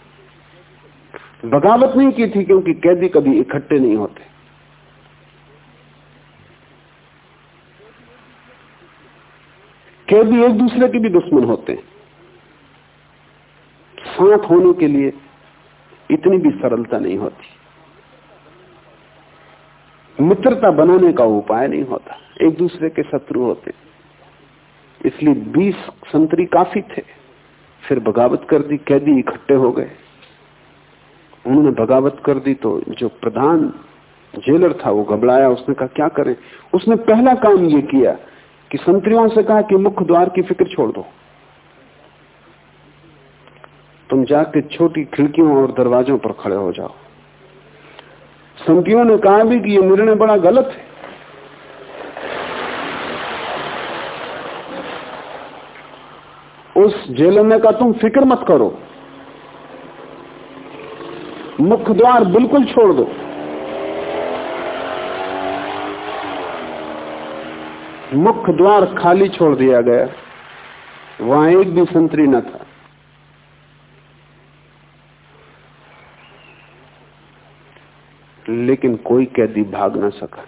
बगावत नहीं की थी क्योंकि कैदी कभी इकट्ठे नहीं होते। कैदी एक दूसरे के भी दुश्मन होते हैं। साथ होने के लिए इतनी भी सरलता नहीं होती। मित्रता बनाने का उपाय नहीं होता। एक दूसरे के शत्रु होते इसलिए बीस संतरी काफ़ी थे। फिर बगावत कर दी, कैदी इकट्ठे हो गए। उन्होंने बगावत कर दी तो जो प्रधान जेलर था, वो घबराया। उसने कहा, क्या करें? उसने पहला काम ये किया कि संतरियों से कहा कि मुख्य द्वार की फ़िक्र छोड़ दो। तुम जाके छोटी खिड़कियों और दरवाजों पर खड़े हो जाओ। संतियों ने कहा भी कि यह निर्णय बड़ा गलत है। उस जेलर ने कहा तुम फ़िक्र मत करो। मुख्य द्वार बिल्कुल छोड़ दो। मुख्य द्वार खाली छोड़ दिया गया। वहाँ एक भी संतरी न था। लेकिन कोई कैदी भाग ना सका,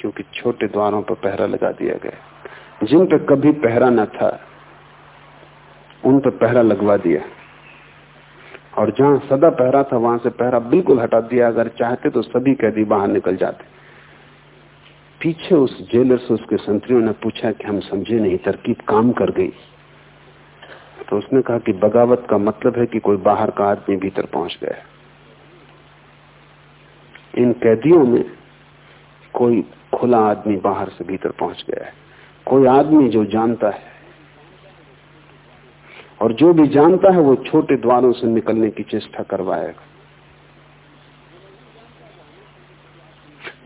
क्योंकि छोटे द्वारों पर पहरा लगा दिया गया। जिन पर कभी पहरा न था उन पर पहरा लगवा दिया। और जहाँ सदा पहरा था, वहाँ से पहरा बिल्कुल हटा दिया। अगर चाहते तो सभी कैदी बाहर निकल जाते। पीछे उस जेलर से उसके संतरियों ने पूछा कि हम समझे नहीं, तरकीब काम कर गई। तो उसने कहा कि बगावत का मतलब है कि कोई बाहर का आदमी भीतर पहुँच गया इन कैदियों में कोई खुला आदमी बाहर से भीतर पहुँच गया है। कोई आदमी जो जानता है और जो भी जानता है वो छोटे द्वारों से निकलने की चेष्टा करवाएगा।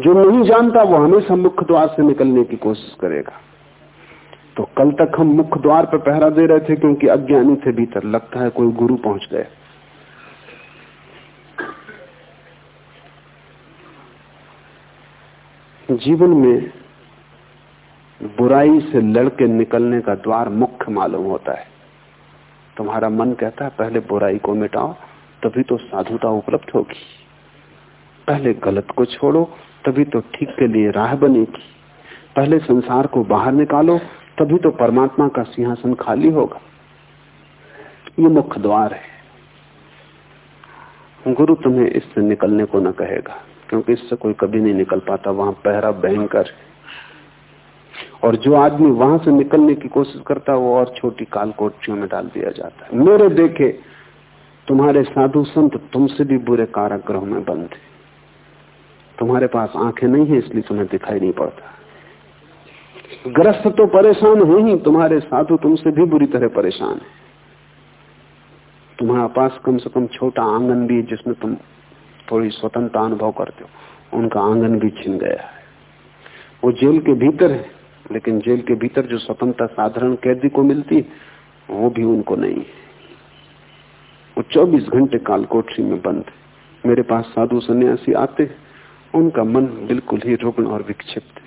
जो नहीं जानता वो हमेशा मुख्य द्वार से निकलने की कोशिश करेगा। तो कल तक हम मुख्य द्वार पर पहरा दे रहे थे क्योंकि अज्ञानी थे भीतर, लगता है कोई गुरु पहुँच गए। जीवन में बुराई से लड़के निकलने का द्वार मुख्य मालूम होता है। तुम्हारा मन कहता है, पहले बुराई को मिटाओ, तभी तो साधुता उपलब्ध होगी। पहले गलत को छोड़ो, तभी तो ठीक के लिए राह बनेगी। पहले संसार को बाहर निकालो, तभी तो परमात्मा का सिंहासन खाली होगा। ये मुख्य द्वार है। गुरु तुम्हें इससे निकलने को न कहेगा, क्योंकि इससे कोई कभी नहीं निकल पाता, वहाँ पहरा भयंकर है। और जो आदमी वहाँ से निकलने की कोशिश करता है, वो और छोटी काल कोठियों में डाल दिया जाता है। मेरे देखे, तुम्हारे साधु संत तुमसे भी बुरे कारागृह में बंद है तुम्हारे पास आँखें नहीं है, इसलिए तुम्हें दिखाई नहीं पड़ता। ग्रस्त तो परेशान है ही, तुम्हारे साधु तुमसे भी बुरी तरह परेशान है। तुम्हारा पास कम से कम छोटा आँगन भी जिसमें तुम थोड़ी स्वतंत्रता अनुभव करते हो। उनका आँगन भी छिन गया है। वो जेल के भीतर है। लेकिन जेल के भीतर जो स्वतंत्रता साधारण कैदी को मिलती, वो भी उनको नहीं है। वो 24 घंटे काल कोठरी में बंद मेरे पास साधु सन्यासी आते उनका मन बिल्कुल ही रुग्ण और विक्षिप्त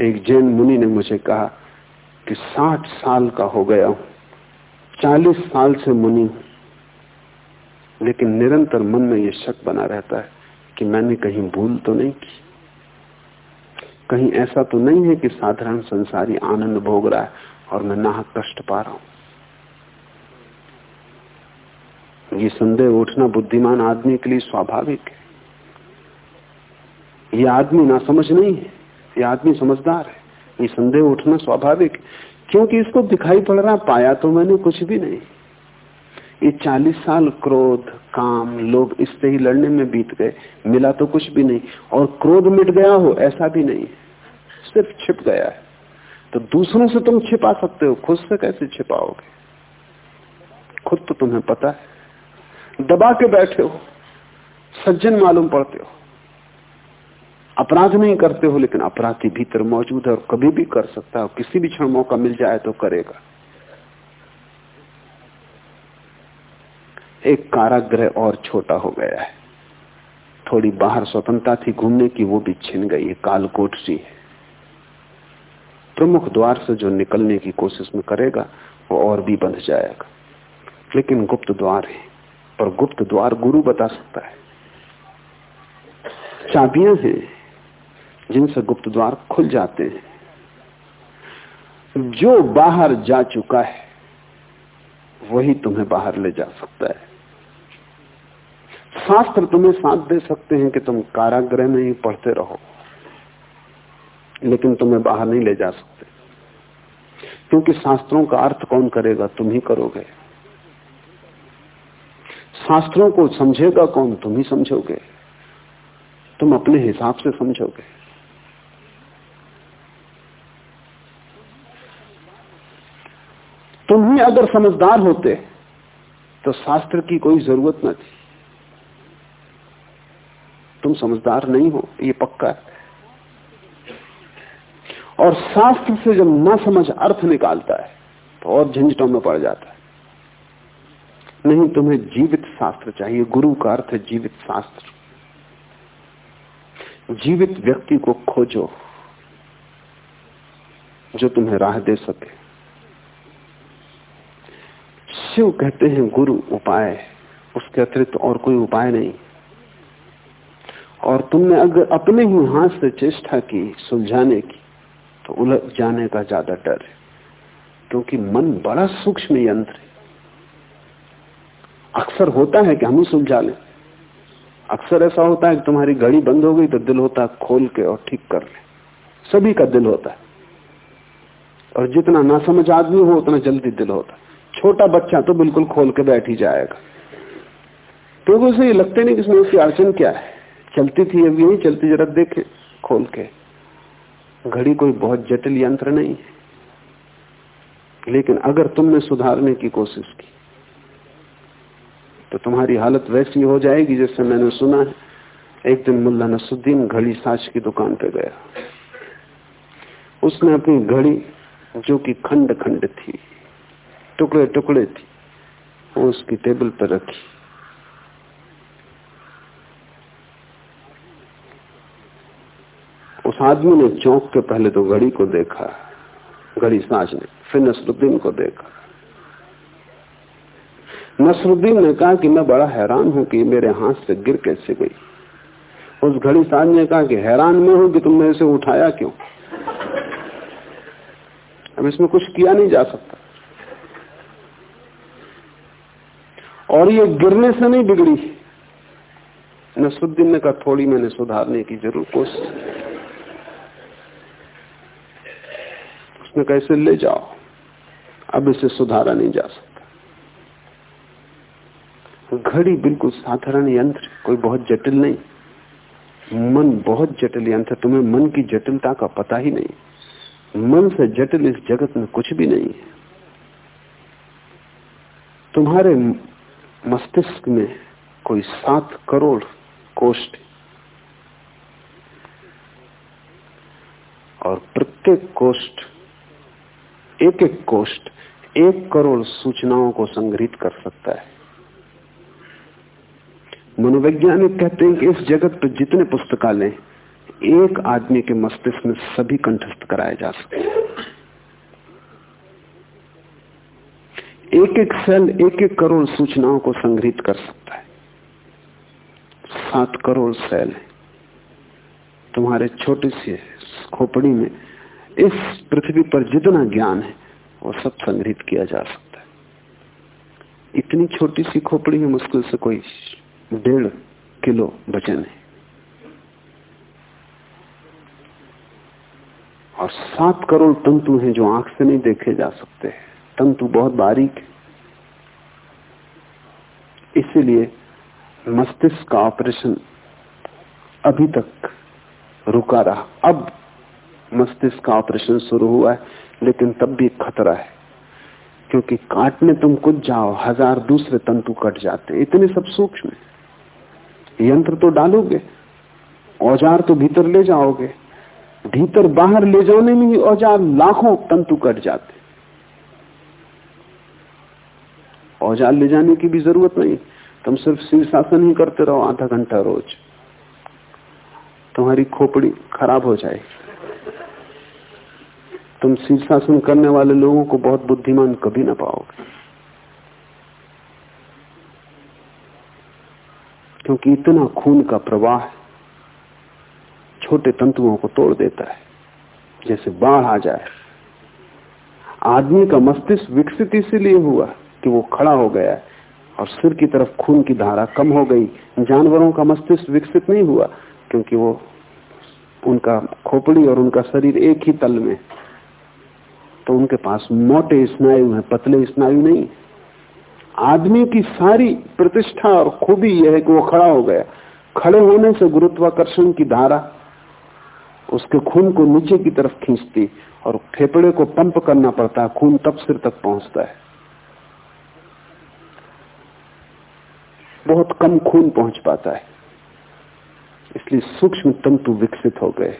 एक जैन मुनि ने मुझे कहा कि 60 साल का हो गया हूँ 40 साल से मुनि लेकिन निरंतर मन में यह शक बना रहता है कि मैंने कहीं भूल तो नहीं की। कहीं ऐसा तो नहीं है कि साधारण संसारी आनंद भोग रहा है और मैं नाहक कष्ट पा रहा हूँ। ये संदेह उठना बुद्धिमान आदमी के लिए स्वाभाविक है। ये आदमी ना समझ नहीं है, ये आदमी समझदार है। ये संदेह उठना स्वाभाविक क्योंकि इसको दिखाई पड़ रहा पाया तो मैंने कुछ भी नहीं। ये चालीस साल क्रोध, काम लोग इससे ही लड़ने में बीत गए। मिला तो कुछ भी नहीं। और क्रोध मिट गया हो, ऐसा भी नहीं। सिर्फ़ छिप गया है। तो दूसरों से तुम छिपा सकते हो, खुद से कैसे छिपाओगे? खुद तो तुम्हें पता है। दबा के बैठे हो। सज्जन मालूम पड़ते हो। अपराध नहीं करते हो, लेकिन अपराधी भीतर मौजूद है और कभी भी कर सकता है। किसी भी क्षण मौका मिल जाए तो करेगा। एक कारागृह और छोटा हो गया है। थोड़ी बाहर स्वतंत्रता थी, घूमने की वो भी छिन गई है, कालकोट सी है। प्रमुख द्वार से जो निकलने की कोशिश में करेगा, वो और भी बंध जाएगा। लेकिन गुप्त द्वार है, पर गुप्त द्वार गुरु बता सकता है। चाबियाँ हैं, जिनसे गुप्त द्वार खुल जाते हैं। जो बाहर जा चुका है, वही तुम्हें बाहर ले जा सकता है। शास्त्र तुम्हें साथ दे सकते हैं कि तुम कारागृह में ही पढ़ते रहो। लेकिन तुम्हें बाहर नहीं ले जा सकते। क्योंकि शास्त्रों का अर्थ कौन करेगा, तुम ही करोगे। शास्त्रों को समझेगा कौन, तुम ही समझोगे। तुम अपने हिसाब से समझोगे। तुम ही अगर समझदार होते तो शास्त्र की कोई ज़रूरत न थी। तुम समझदार नहीं हो, ये पक्का है। और शास्त्र से जब न समझ अर्थ निकालता है तो और झंझटों में पड़ जाता है। नहीं, तुम्हें जीवित शास्त्र चाहिए, गुरु का अर्थ है जीवित शास्त्र। जीवित व्यक्ति को खोजो, जो तुम्हें राह दे सके। शिव कहते हैं, गुरु उपाय, उसके अतिरिक्त और कोई उपाय नहीं। और तुमने अगर अपने ही हाथ से चेष्टा की सुलझाने की तो उलझ जाने का ज़्यादा डर है। क्योंकि मन बड़ा सूक्ष्म यंत्र है। अक्सर होता है कि हम ही सुलझा लें। अक्सर ऐसा होता है कि तुम्हारी घड़ी बंद हो गई तो दिल होता है खोल के और ठीक कर ले। सभी का दिल होता है। और जितना ना समझ आदमी हो, उतना जल्दी दिल होता है। छोटा बच्चा तो बिल्कुल खोल के बैठ ही जाएगा। तो उसे ये लगते नहीं कि इसमें उसकी अड़चन क्या है। चलती थी, अब यही चलती, जरा देखे, खोल के। घड़ी कोई बहुत जटिल यंत्र नहीं है। लेकिन अगर तुमने सुधारने की कोशिश की तो तुम्हारी हालत वैसी हो जाएगी जैसे मैंने सुना है। एक दिन मुल्ला नसुद्दीन घड़ी साच की दुकान पे गया। उसने अपनी घड़ी, जो कि खंड खंड थी टुकड़े टुकड़े थी उसकी टेबल पर रखी। उस आदमी ने चौंक के पहले तो घड़ी को देखा, घड़ी साज ने, फिर नसरुद्दीन को देखा। नसरुद्दीन ने कहा कि मैं बड़ा हैरान हूँ कि मेरे हाथ से गिर कैसे गई। उस घड़ी साज ने कहा कि हैरान मैं हूँ कि तुमने इसे उठाया क्यों? अब इसमें कुछ किया नहीं जा सकता। और ये गिरने से नहीं बिगड़ी। नसरुद्दीन ने कहा, थोड़ी मैंने सुधारने की ज़रूर कोशिश उसने कैसे ले जाओ? अब इसे सुधारा नहीं जा सकता। घड़ी बिल्कुल साधारण यंत्र, कोई बहुत जटिल नहीं। मन बहुत जटिल यंत्र, तुम्हें मन की जटिलता का पता ही नहीं। मन से जटिल इस जगत में कुछ भी नहीं है। तुम्हारे मस्तिष्क में कोई सात करोड़ कोष्ठ और प्रत्येक कोष्ठ एक एक कोष्ठ, एक करोड़ सूचनाओं को संग्रहित कर सकता है। मनोवैज्ञानिक कहते हैं कि इस जगत पर जितने पुस्तकालय एक आदमी के मस्तिष्क में सभी कंठस्थ कराए जा सकते हैं। एक एक सेल एक एक करोड़ सूचनाओं को संग्रहित कर सकता है। सात करोड़ सेल है। तुम्हारे छोटे से खोपड़ी में इस पृथ्वी पर जितना ज्ञान है, वो सब संग्रहित किया जा सकता है। इतनी छोटी सी खोपड़ी में मुश्किल से कोई डेढ़ किलो वज़न है और सात करोड़ तंतु हैं जो आँख से नहीं देखे जा सकते। तंतु बहुत बारीक इसीलिए मस्तिष्क का ऑपरेशन अभी तक रुका रहा। अब मस्तिष्क का ऑपरेशन शुरू हुआ है, लेकिन तब भी खतरा है, क्योंकि काटने तुम कुछ जाओ, हज़ार दूसरे तंतु कट जाते इतने सब सूक्ष्म यंत्र तो डालोगे, औज़ार तो भीतर ले जाओगे। भीतर बाहर ले जाने में ही औज़ार लाखों तंतु कट जाते औज़ार ले जाने की भी ज़रूरत नहीं। तुम सिर्फ़ शीर्षासन ही करते रहो, आधा घंटा रोज। तुम्हारी खोपड़ी खराब हो जाएगी। तुम शीर्षासन करने वाले लोगों को बहुत बुद्धिमान कभी ना पाओगे। क्योंकि इतना खून का प्रवाह छोटे तंतुओं को तोड़ देता है, जैसे बाढ़ आ जाए। आदमी का मस्तिष्क विकसित इसीलिए हुआ कि वो खड़ा हो गया है और सिर की तरफ़ खून की धारा कम हो गई। जानवरों का मस्तिष्क विकसित नहीं हुआ, क्योंकि वो उनका खोपड़ी और उनका शरीर एक ही तल में तो उनके पास मोटे स्नायु हैं, पतले स्नायु नहीं। आदमी की सारी प्रतिष्ठा और खूबी यह है कि वो खड़ा हो गया। खड़े होने से गुरुत्वाकर्षण की धारा उसके खून को नीचे की तरफ़ खींचती और फेफड़े को पंप करना पड़ता है, खून तब सिर तक पहुँचता है। बहुत कम खून पहुँच पाता है। इसलिए सूक्ष्म तंतु विकसित हो गए।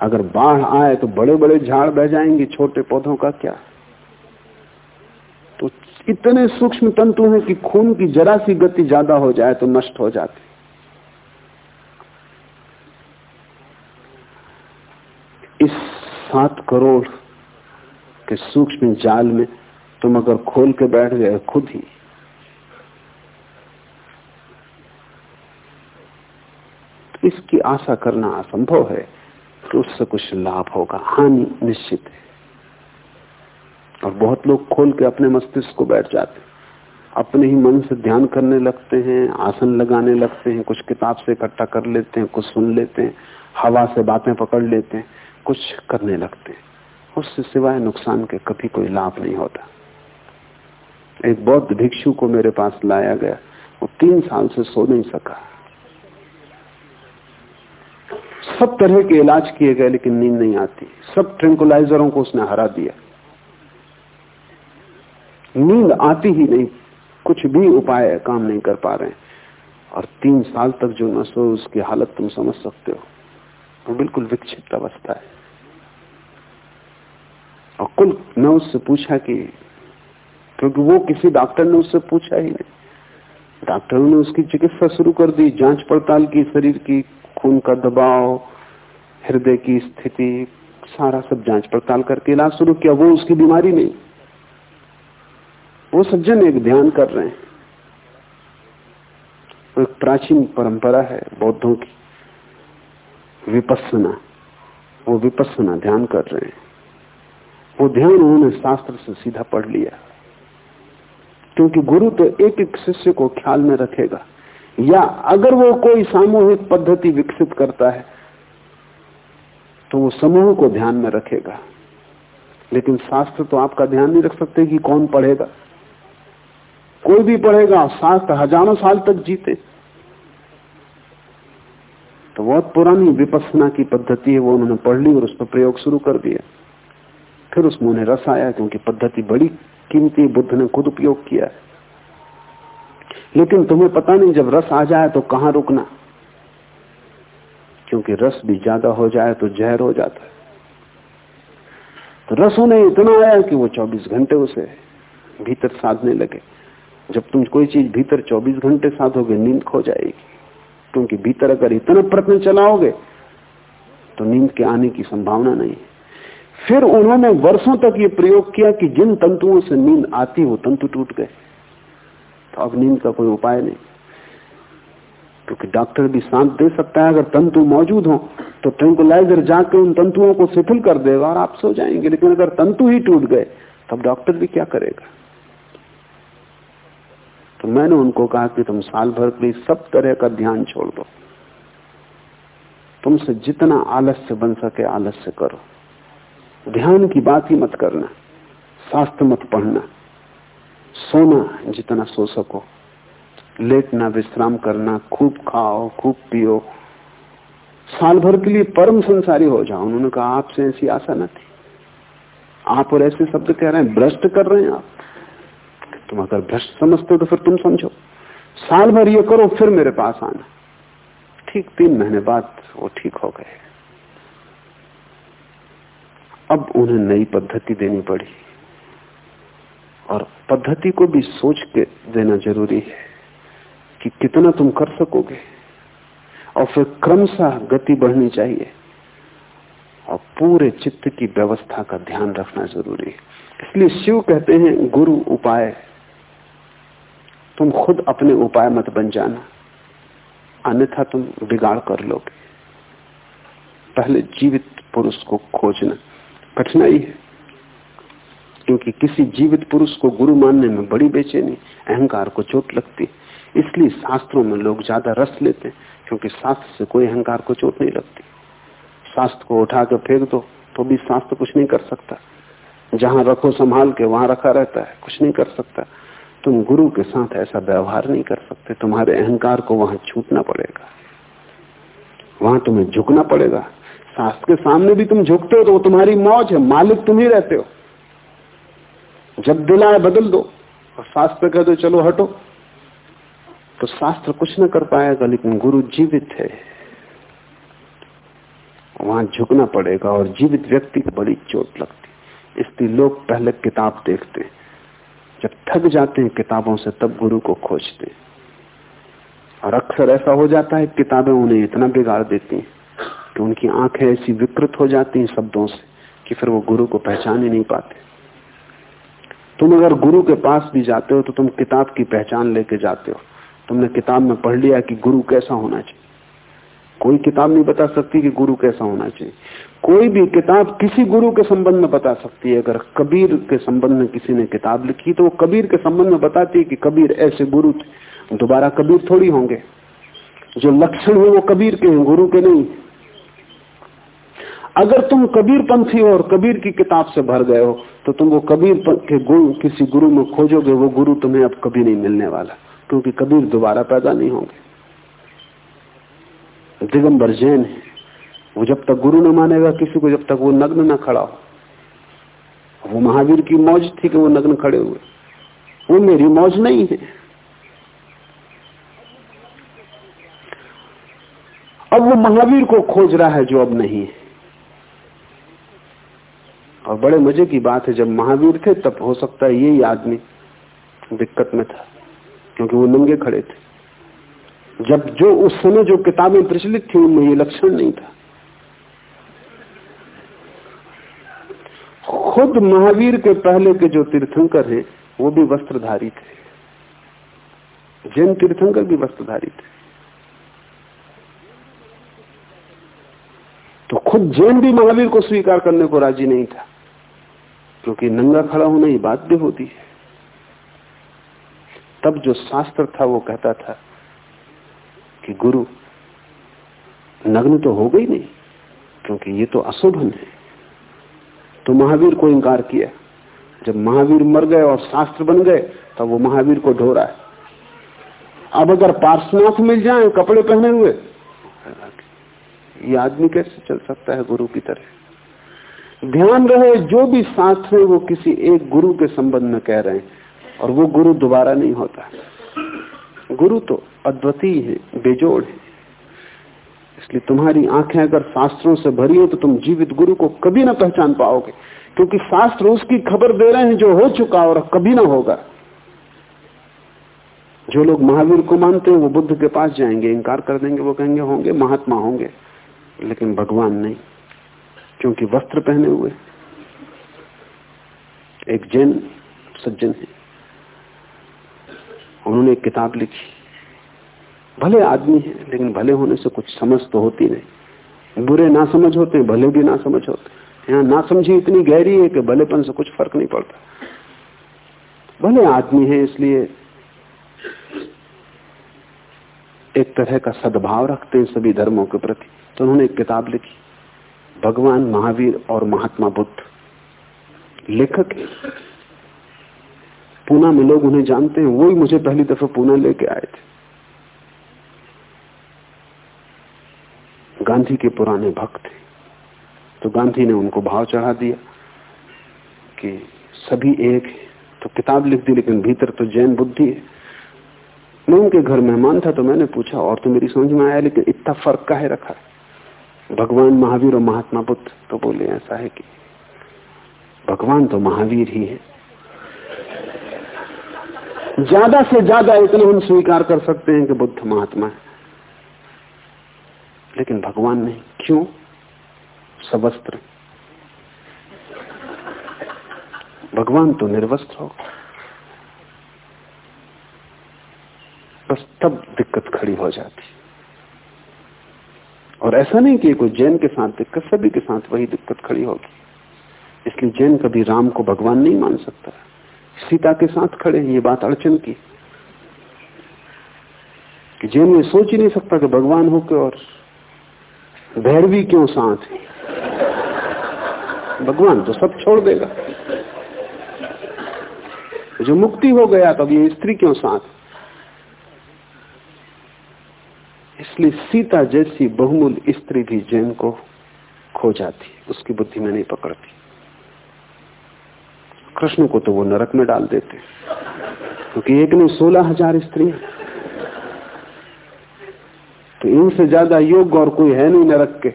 अगर बाढ़ आए तो बड़े बड़े झाड़ बह जाएँगे, छोटे पौधों का क्या? तो इतने सूक्ष्म तंतु हैं कि खून की जरा सी गति ज़्यादा हो जाए तो नष्ट हो जाते। इस सात करोड़ के सूक्ष्म जाल में तुम अगर खोल के बैठ गए, खुद ही। तो इसकी आशा करना असंभव है। कि उससे कुछ लाभ होगा। हानि निश्चित है। और बहुत लोग खोल के अपने मस्तिष्क को बैठ जाते अपने ही मन से ध्यान करने लगते हैं, आसन लगाने लगते हैं, कुछ किताब से इकट्ठा कर लेते हैं, कुछ सुन लेते हैं, हवा से बातें पकड़ लेते हैं, कुछ करने लगते हैं। उससे सिवाय नुकसान के कभी कोई लाभ नहीं होता। एक बौद्ध भिक्षु को मेरे पास लाया गया। वो तीन साल से सो नहीं सका। सब तरह के इलाज किए गए, लेकिन नींद नहीं आती। सब ट्रिंकुलाइजरों को उसने हरा दिया। नींद आती ही नहीं। कुछ भी उपाय काम नहीं कर पा रहे और तीन साल तक जो न सो, उसकी हालत तुम समझ सकते हो। वो बिल्कुल विक्षिप्त अवस्था है। और कुल मैं उससे पूछा कि, क्योंकि वो किसी डॉक्टर ने उससे पूछा ही नहीं। डॉक्टरों ने उसकी चिकित्सा शुरू कर दी, जाँच पड़ताल की, शरीर की खून का दबाव, हृदय की स्थिति, सारा सब जाँच पड़ताल करके इलाज शुरू किया। वो उसकी बीमारी नहीं। वो सज्जन एक ध्यान कर रहे हैं। एक प्राचीन परंपरा है बौद्धों की। विपस्सना। वो विपस्सना ध्यान कर रहे हैं। वो ध्यान उन्होंने शास्त्र से सीधा पढ़ लिया। क्योंकि गुरु तो एक एक शिष्य को ख्याल में रखेगा। या अगर वो कोई सामूहिक पद्धति विकसित करता है तो वो समूह को ध्यान में रखेगा। लेकिन शास्त्र तो आपका ध्यान नहीं रख सकते कि कौन पढ़ेगा। कोई भी पढ़ेगा, शास्त्र हज़ारों साल तक जीते। तो बहुत पुरानी विपसना की पद्धति है, वो उन्होंने पढ़ ली और उस पर प्रयोग शुरू कर दिया। फिर उसमें उन्हें रस आया क्योंकि पद्धति बड़ी कीमती, बुद्ध ने खुद उपयोग किया। है लेकिन तुम्हें पता नहीं जब रस आ जाए तो कहाँ रुकना। क्योंकि रस भी ज़्यादा हो जाए तो जहर हो जाता है। तो रस उन्हें इतना आया कि वो 24 घंटे उसे भीतर साधने लगे। जब तुम कोई चीज़ भीतर 24 घंटे साधोगे, नींद खो जाएगी। क्योंकि भीतर अगर इतना प्रश्न चलाओगे तो नींद के आने की संभावना नहीं फिर उन्होंने वर्षों तक ये प्रयोग किया कि जिन तंतुओं से नींद आती, वो तंतु टूट गए। तो अब नींद का कोई उपाय नहीं। क्योंकि डॉक्टर भी शांत दे सकता है, अगर तंतु मौजूद हो तो ट्रेंकुलाइजर जाके उन तंतुओं को शिथिल कर देगा और आप सो जाएँगे। लेकिन अगर तंतु ही टूट गए तब डॉक्टर भी क्या करेगा? तो मैंने उनको कहा कि तुम साल भर के सब तरह का ध्यान छोड़ दो। तुमसे जितना आलस्य बन सके आलस्य करो। ध्यान की बात ही मत करना, शास्त्र मत पढ़ना। सोना जितना सो सको। लेटना विश्राम करना, खूब खाओ, खूब पियो। साल भर के लिए परम संसारी हो जाओ। उन्होंने कहा, आपसे ऐसी आशा न थी। आप और ऐसे शब्द कह रहे हैं, भ्रष्ट कर रहे हैं आप। तुम अगर भ्रष्ट समझते हो तो फिर तुम समझो। साल भर ये करो, फिर मेरे पास आना। ठीक तीन महीने बाद वो ठीक हो गए। अब उन्हें नई पद्धति देनी पड़ी। और पद्धति को भी सोच के देना ज़रूरी है कि कितना तुम कर सकोगे। और फिर क्रमशः गति बढ़नी चाहिए। और पूरे चित्त की व्यवस्था का ध्यान रखना ज़रूरी है। इसलिए शिव कहते हैं, गुरु उपाय। तुम खुद अपने उपाय मत बन जाना। अन्यथा तुम बिगाड़ कर लोगे। पहले जीवित पुरुष को खोजना कठिनाई है। क्योंकि किसी जीवित पुरुष को गुरु मानने में बड़ी बेचैनी, अहंकार को चोट लगती इसलिए शास्त्रों में लोग ज़्यादा रस लेते हैं, क्योंकि शास्त्र से कोई अहंकार को चोट नहीं लगती। शास्त्र को उठा कर फेंक दो तो भी शास्त्र कुछ नहीं कर सकता। जहाँ रखो संभाल के, वहाँ रखा रहता है, कुछ नहीं कर सकता। तुम गुरु के साथ ऐसा व्यवहार नहीं कर सकते। तुम्हारे अहंकार को वहाँ छूटना पड़ेगा। वहाँ तुम्हें झुकना पड़ेगा। शास्त्र के सामने भी तुम झुकते हो तो वो तुम्हारी मौज है। मालिक तुम ही रहते हो। जब दिलाए बदल दो। और शास्त्र कह दो, चलो, हटो। तो शास्त्र कुछ न कर पाएगा, लेकिन गुरु जीवित है। वहाँ झुकना पड़ेगा और जीवित व्यक्ति को बड़ी चोट लगती इसलिए लोग पहले किताब देखते जब थक जाते हैं, किताबों से तब गुरु को खोजते और अक्सर ऐसा हो जाता है, किताबें उन्हें इतना बिगाड़ देती हैं कि उनकी आँखें ऐसी विकृत हो जाती हैं शब्दों से कि फिर वो गुरु को पहचान ही नहीं पाते। तुम अगर गुरु के पास भी जाते हो तो तुम किताब की पहचान लेके जाते हो। तुमने किताब में पढ़ लिया कि गुरु कैसा होना चाहिए। कोई किताब नहीं बता सकती कि गुरु कैसा होना चाहिए। कोई भी किताब किसी गुरु के संबंध में बता सकती है। अगर कबीर के संबंध में किसी ने किताब लिखी तो वो कबीर के संबंध में बताती है कि कबीर ऐसे गुरु थे। दोबारा कबीर थोड़ी होंगे। जो लक्षण है वो कबीर के हैं, गुरु के नहीं। अगर तुम कबीर पंथी हो और कबीर की किताब से भर गए हो तो तुम वो कबीर के गुरु, किसी गुरु में खोजोगे, वो गुरु तुम्हें अब कभी नहीं मिलने वाला, क्योंकि कबीर दोबारा पैदा नहीं होंगे। दिगंबर जैन है। वो जब तक गुरु न मानेगा, किसी को जब तक वो नग्न न खड़ा हो। वो महावीर की मौज थी कि वो नग्न खड़े हुए। वो मेरी मौज नहीं है। अब वो महावीर को खोज रहा है जो अब नहीं है। और बड़े मज़े की बात है, जब महावीर थे, तब हो सकता है यही आदमी दिक्कत में था, क्योंकि वो नंगे खड़े थे। जब जो उस समय जो किताबें प्रचलित थी, उनमें ये लक्षण नहीं था। खुद महावीर के पहले के जो तीर्थंकर हैं, वो भी वस्त्रधारी थे। जैन तीर्थंकर भी वस्त्रधारी थे। तो खुद जैन भी महावीर को स्वीकार करने को राज़ी नहीं था। क्योंकि नंगा खड़ा होना ही बाध्य होती है। तब जो शास्त्र था, वो कहता था कि गुरु, नग्न तो हो गई नहीं, क्योंकि ये तो अशोभन है। तो महावीर को इंकार किया। जब महावीर मर गए और शास्त्र बन गए, तब वो महावीर को ढो रहा है। अब अगर पार्श्वनाथ मिल जाए, कपड़े पहने हुए ये आदमी कैसे चल सकता है गुरु की तरह? ध्यान रहे, जो भी साथ है, वो किसी एक गुरु के संबंध में कह रहे हैं। और वो गुरु दोबारा नहीं होता। गुरु तो अद्वितीय है, बेजोड़ है। इसलिए तुम्हारी आँखें अगर शास्त्रों से भरी हो तो तुम जीवित गुरु को कभी ना पहचान पाओगे। क्योंकि शास्त्र उसकी खबर दे रहे हैं जो हो चुका और कभी ना होगा। जो लोग महावीर को मानते हैं, वो बुद्ध के पास जाएँगे इंकार कर देंगे, वो कहेंगे, होंगे, महात्मा होंगे। लेकिन भगवान नहीं। क्योंकि वस्त्र पहने हुए। एक जैन सज्जन है उन्होंने एक किताब लिखी। भले आदमी है, लेकिन भले होने से कुछ समझ तो होती नहीं। बुरे ना समझ होते, भले भी ना समझ होते। यहाँ ना समझी इतनी गहरी है कि भलेपन से कुछ फ़र्क नहीं पड़ता। भले आदमी है, इसलिए एक तरह का सद्भाव रखते हैं सभी धर्मों के प्रति। तो उन्होंने एक किताब लिखी। भगवान महावीर और महात्मा बुद्ध। लेखक पूना में लोग उन्हें जानते हैं वो ही मुझे पहली दफ़ा पूना लेके आए थे। गांधी के पुराने भक्त थे। तो गांधी ने उनको भाव चढ़ा दिया कि सभी एक है। तो किताब लिख दी, लेकिन भीतर तो जैन बुद्धि है। मैं उनके घर मेहमान था तो मैंने पूछा, और तो मेरी समझ में आया, लेकिन इतना फ़र्क का है? रखा भगवान महावीर और महात्मा बुद्ध तो बोले, ऐसा है कि भगवान तो महावीर ही है। ज़्यादा से ज़्यादा इतना हम स्वीकार कर सकते हैं कि बुद्ध महात्मा है। लेकिन भगवान नहीं। क्यों? सवस्त्र। भगवान तो निर्वस्त्र हो बस तब दिक्कत खड़ी हो जाती। और ऐसा नहीं कि कोई जैन के साथ दिक्कत, सभी के साथ वही दिक्कत खड़ी होगी। इसलिए जैन कभी राम को भगवान नहीं मान सकता। सीता के साथ खड़े ये बात अड़चन की। कि जैन ये सोच ही नहीं सकता कि भगवान हो के और भैरवी क्यों साथ है? भगवान तो सब छोड़ देगा। जो मुक्ति हो गया, तब ये स्त्री क्यों साथ इसलिए सीता जैसी बहुमूल स्त्री भी जैन को खो जाती है। उसकी बुद्धि में नहीं पकड़ती। कृष्ण को तो वो नरक में डाल देते। क्योंकि एक ने सोलह हज़ार स्त्री तो इनसे ज़्यादा योग्य और कोई है नहीं नरक के।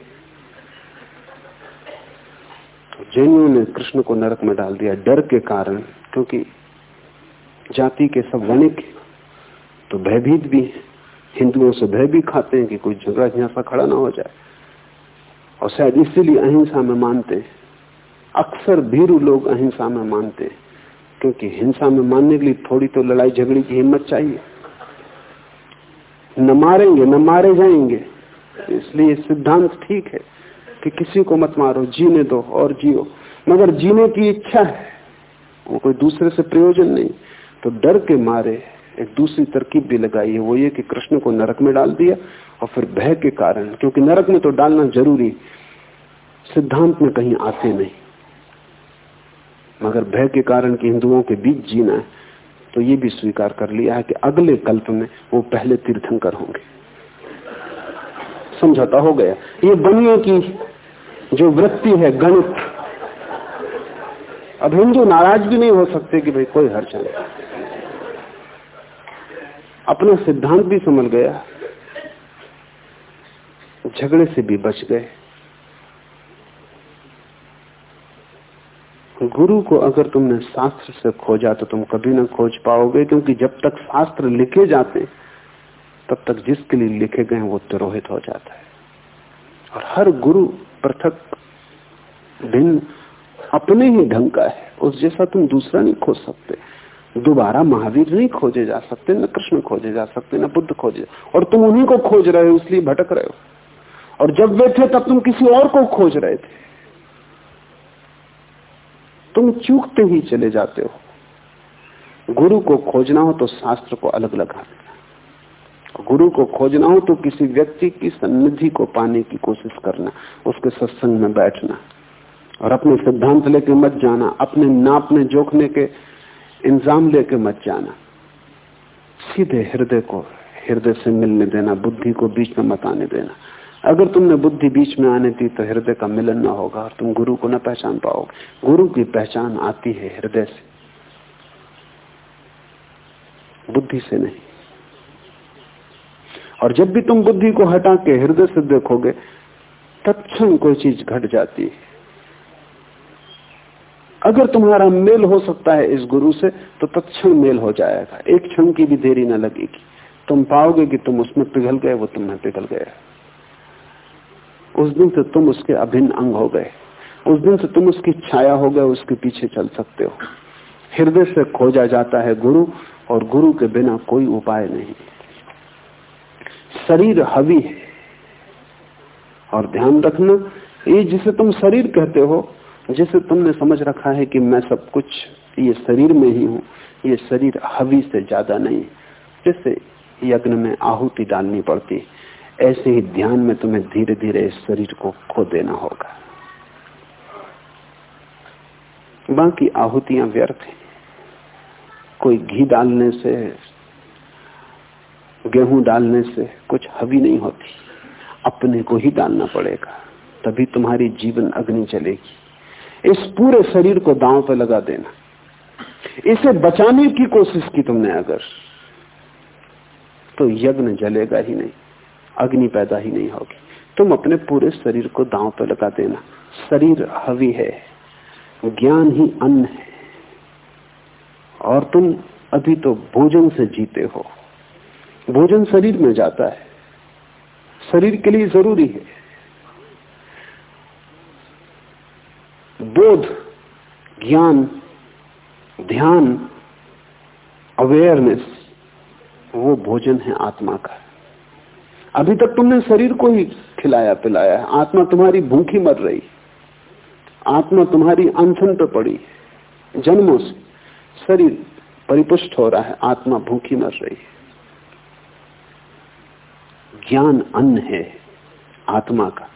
तो जैनियों ने कृष्ण को नरक में डाल दिया डर के कारण, क्योंकि जाति के सब वणिक तो भयभीत भी हिंदुओं से भय भी खाते हैं कि कोई झगड़ा झंसा खड़ा ना हो जाए। और शायद इसीलिए अहिंसा में मानते हैं। अक्सर भीरू लोग अहिंसा में मानते हैं, क्योंकि हिंसा में मानने के लिए थोड़ी तो लड़ाई झगड़ी की हिम्मत चाहिए। न मारेंगे, न मारे जाएँगे। इसलिए सिद्धांत ठीक है कि किसी को मत मारो, जीने दो और जियो। मगर जीने की इच्छा है, वो कोई दूसरे से प्रयोजन नहीं। तो डर के मारे एक दूसरी तरकीब भी लगाई है, वो ये कि कृष्ण को नरक में डाल दिया और फिर भय के कारण, क्योंकि नरक में तो डालना ज़रूरी, सिद्धांत में कहीं आते नहीं। मगर भय के कारण कि हिंदुओं के बीच जीना है तो ये भी स्वीकार कर लिया है कि अगले कल्प में वो पहले तीर्थंकर होंगे। समझौता हो गया। ये बनिए की जो वृत्ति है गणित, अब हिंदू नाराज़ भी नहीं हो सकते कि भाई कोई हर्ष नहीं। अपना सिद्धांत भी समझ गया। झगड़े से भी बच गए। गुरु को अगर तुमने शास्त्र से खोजा तो तुम कभी ना खोज पाओगे, क्योंकि जब तक शास्त्र लिखे जाते, तब तक जिसके लिए लिखे गए वो तिरोहित हो जाता है। और हर गुरु पृथक भिन्न अपने ही ढंग का है। उस जैसा तुम दूसरा नहीं खोज सकते। दोबारा महावीर नहीं खोजे जा सकते, न कृष्ण खोजे जा सकते, न बुद्ध खोजे और तुम उन्हीं को खोज रहे हो, इसलिए भटक रहे हो। और जब वे थे, तब तुम किसी और को खोज रहे थे। तुम चूकते ही चले जाते हो। गुरु को खोजना हो तो शास्त्र को अलग लगा देना। गुरु को खोजना हो तो किसी व्यक्ति की सन्निधि को पाने की कोशिश करना, उसके सत्संग में बैठना। और अपने सिद्धांत लेके मत जाना, अपने नापने जोखने के इंजाम लेके मत जाना। सीधे हृदय को, हृदय से मिलने देना, बुद्धि को बीच में मत आने देना। अगर तुमने बुद्धि बीच में आने दी तो हृदय का मिलन ना होगा और तुम गुरु को न पहचान पाओगे। गुरु की पहचान आती है हृदय से। बुद्धि से नहीं। और जब भी तुम बुद्धि को हटा के हृदय से देखोगे तत्म कोई चीज़ घट जाती है। अगर तुम्हारा मेल हो सकता है इस गुरु से तो तत्क्षण मेल हो जाएगा। एक क्षण की भी देरी न लगेगी। तुम पाओगे कि तुम उसमें पिघल गए, वो तुम्हें पिघल गया। उस दिन से तुम उसके अभिन्न अंग हो गए। उस दिन से तुम उसकी छाया हो गए, उसके पीछे चल सकते हो। हृदय से खोजा जाता है गुरु, और गुरु के बिना कोई उपाय नहीं। शरीर हवी है। और ध्यान रखना, ये जिसे तुम शरीर कहते हो जिसे तुमने समझ रखा है कि मैं सब कुछ ये शरीर में ही हूँ, ये शरीर हवी से ज़्यादा नहीं जैसे यज्ञ में आहुति डालनी पड़ती, ऐसे ही ध्यान में तुम्हें धीरे धीरे इस शरीर को खो देना होगा। बाकी आहुतियाँ व्यर्थ हैं। कोई घी डालने से, गेहूँ डालने से कुछ हवी नहीं होती। अपने को ही डालना पड़ेगा, तभी तुम्हारी जीवन अग्नि चलेगी। इस पूरे शरीर को दांव पे लगा देना। इसे बचाने की कोशिश की तुमने अगर तो यज्ञ जलेगा ही नहीं, अग्नि पैदा ही नहीं होगी। तुम अपने पूरे शरीर को दांव पे लगा देना। शरीर हवी है, ज्ञान ही अन्न है। और तुम अभी तो भोजन से जीते हो। भोजन शरीर में जाता है। शरीर के लिए ज़रूरी है। बोध, ज्ञान, ध्यान अवेयरनेस वो भोजन है आत्मा का। अभी तक तुमने शरीर को ही खिलाया, पिलाया है। आत्मा तुम्हारी भूखी मर रही आत्मा तुम्हारी अनशन पर पड़ी जन्मों से शरीर परिपुष्ट हो रहा है। आत्मा भूखी मर रही है। ज्ञान अन्न है आत्मा का।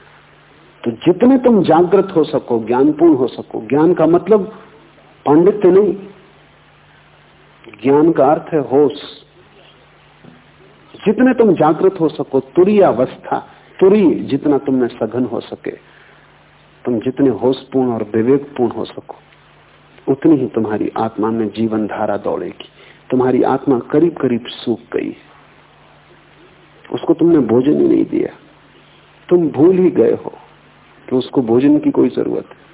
तो जितने तुम जागृत हो सको, ज्ञानपूर्ण हो सको, ज्ञान का मतलब पांडित्य नहीं। ज्ञान का अर्थ है होश। जितने तुम जागृत हो सको तुरी अवस्था तुरी जितना तुमने सघन हो सके, तुम जितने होशपूर्ण और विवेकपूर्ण हो सको, उतनी ही तुम्हारी आत्मा में जीवन धारा दौड़ेगी। तुम्हारी आत्मा करीब करीब सूख गई उसको तुमने भोजन ही नहीं दिया। तुम भूल ही गए हो। कि उसको भोजन की कोई ज़रूरत है।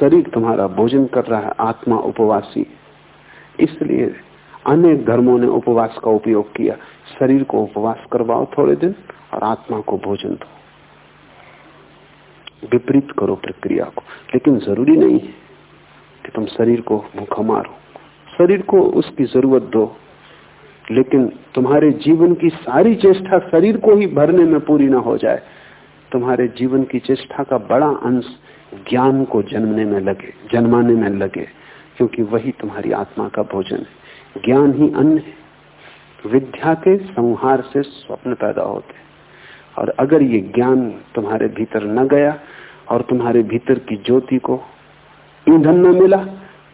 शरीर तुम्हारा भोजन कर रहा है, आत्मा उपवासी। इसलिए अनेक धर्मों ने उपवास का उपयोग किया। शरीर को उपवास करवाओ थोड़े दिन और आत्मा को भोजन दो। विपरीत करो प्रक्रिया को। लेकिन ज़रूरी नहीं है कि तुम शरीर को भूखा मारो। शरीर को उसकी ज़रूरत दो। लेकिन तुम्हारे जीवन की सारी चेष्टा शरीर को ही भरने में पूरी ना हो जाए। तुम्हारे जीवन की चेष्टा का बड़ा अंश ज्ञान को जन्मने में लगे, जन्माने में लगे, क्योंकि वही तुम्हारी आत्मा का भोजन है। ज्ञान ही अन्न है। विद्या के संहार से स्वप्न पैदा होते और अगर ये ज्ञान तुम्हारे भीतर न गया और तुम्हारे भीतर की ज्योति को ईंधन न मिला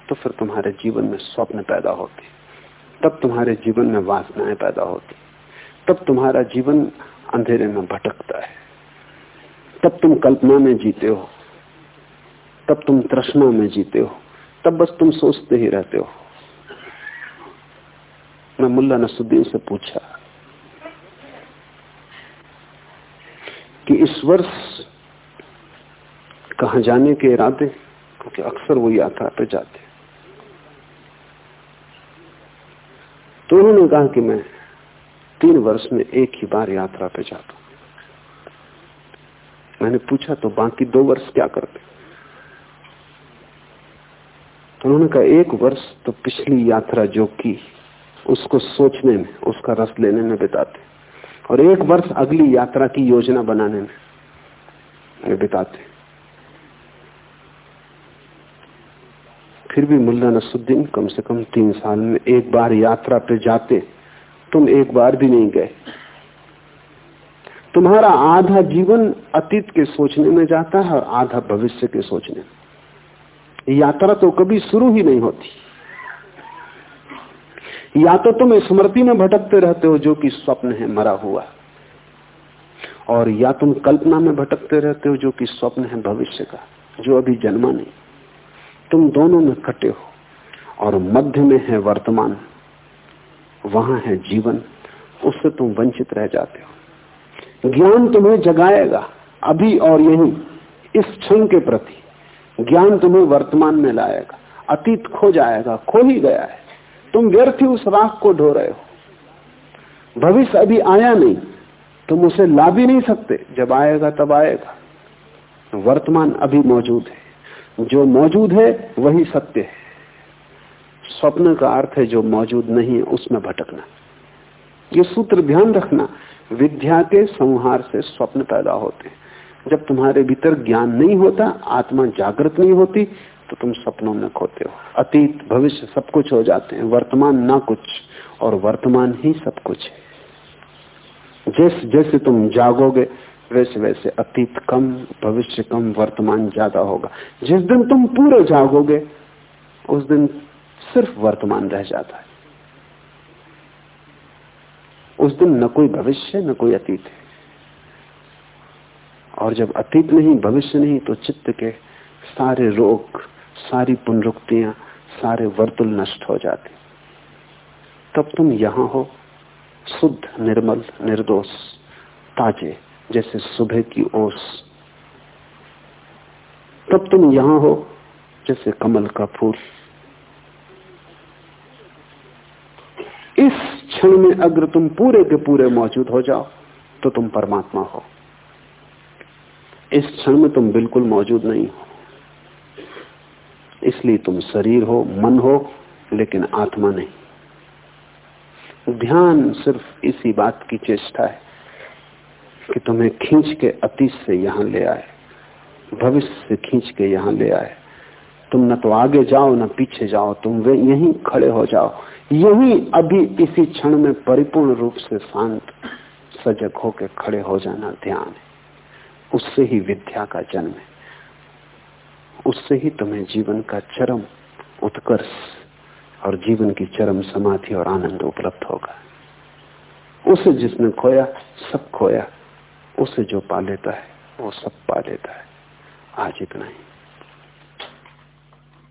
तो फिर तुम्हारे जीवन में स्वप्न पैदा होते तब तुम्हारे जीवन में वासनाएँ पैदा होती। तब तुम्हारा जीवन अंधेरे में भटकता है। तब तुम कल्पना में जीते हो। तब तुम तृष्णा में जीते हो। तब बस तुम सोचते ही रहते हो। मैं मुल्ला नसुद्दीन से पूछा कि इस वर्ष कहा जाने के इरादे, क्योंकि अक्सर वो यात्रा पे जाते तो उन्होंने कहा कि मैं तीन वर्ष में एक ही बार यात्रा पे जाता मैंने पूछा तो बाकी दो वर्ष क्या करते? तो उन्होंने कहा, एक वर्ष तो पिछली यात्रा जो की, उसको सोचने में, उसका रस लेने में बिताते। और एक वर्ष अगली यात्रा की योजना बनाने में बिताते। फिर भी मुल्ला नसुद्दीन कम से कम तीन साल में एक बार यात्रा पे जाते, तुम एक बार भी नहीं गए। तुम्हारा आधा जीवन अतीत के सोचने में जाता है और आधा भविष्य के सोचने में। यात्रा तो कभी शुरू ही नहीं होती। या तो तुम स्मृति में भटकते रहते हो जो कि स्वप्न है, मरा हुआ। और या तुम कल्पना में भटकते रहते हो जो कि स्वप्न है, भविष्य का, जो अभी जन्मा नहीं। तुम दोनों में कटे हो और मध्य में है वर्तमान। वहाँ है जीवन। उससे तुम वंचित रह जाते हो। ज्ञान तुम्हें जगाएगा अभी और यही, इस क्षण के प्रति। ज्ञान तुम्हें वर्तमान में लाएगा। अतीत खो जाएगा, खो ही गया है। तुम व्यर्थ ही उस राख को ढो रहे हो। भविष्य अभी आया नहीं। तुम उसे ला भी नहीं सकते। जब आएगा, तब आएगा। वर्तमान अभी मौजूद है। जो मौजूद है, वही सत्य है। स्वप्न का अर्थ है जो मौजूद नहीं है, उसमें भटकना। ये सूत्र ध्यान रखना, विद्या के संहार से स्वप्न पैदा होते हैं। जब तुम्हारे भीतर ज्ञान नहीं होता, आत्मा जागृत नहीं होती तो तुम सपनों में खोते हो। अतीत, भविष्य सब कुछ हो जाते हैं, वर्तमान ना कुछ, और वर्तमान ही सब कुछ है। जैसे जैसे तुम जागोगे वैसे वैसे अतीत कम, भविष्य कम, वर्तमान ज़्यादा होगा। जिस दिन तुम पूरे जागोगे, उस दिन सिर्फ़ वर्तमान रह जाता है। उस दिन न कोई भविष्य न कोई अतीत है। और जब अतीत नहीं, भविष्य नहीं तो चित्त के सारे रोग, सारी पुनरुक्तियाँ, सारे वर्तुल नष्ट हो जाते। तब तुम यहाँ हो, शुद्ध, निर्मल, निर्दोष, ताजे। जैसे सुबह की ओस। तब तुम यहाँ हो, जैसे कमल का फूल। इस क्षण में अगर तुम पूरे के पूरे मौजूद हो जाओ तो तुम परमात्मा हो। इस क्षण में तुम बिल्कुल मौजूद नहीं हो। इसलिए तुम शरीर हो, मन हो, लेकिन आत्मा नहीं। ध्यान सिर्फ़ इसी बात की चेष्टा है। कि तुम्हें खींच के अतीत से यहाँ ले आए, भविष्य से खींच के यहाँ ले आए। तुम न तो आगे जाओ, न पीछे जाओ, तुम वे यहीं खड़े हो जाओ। यही अभी इसी क्षण में परिपूर्ण रूप से शांत, सजग होकर खड़े हो जाना ध्यान है। उससे ही विद्या का जन्म है। उससे ही तुम्हें जीवन का चरम उत्कर्ष और जीवन की चरम समाधि और आनंद उपलब्ध होगा। उसे जिसने खोया, सब खोया। उसे जो पा लेता है वो सब पा लेता है। आज इतना ही।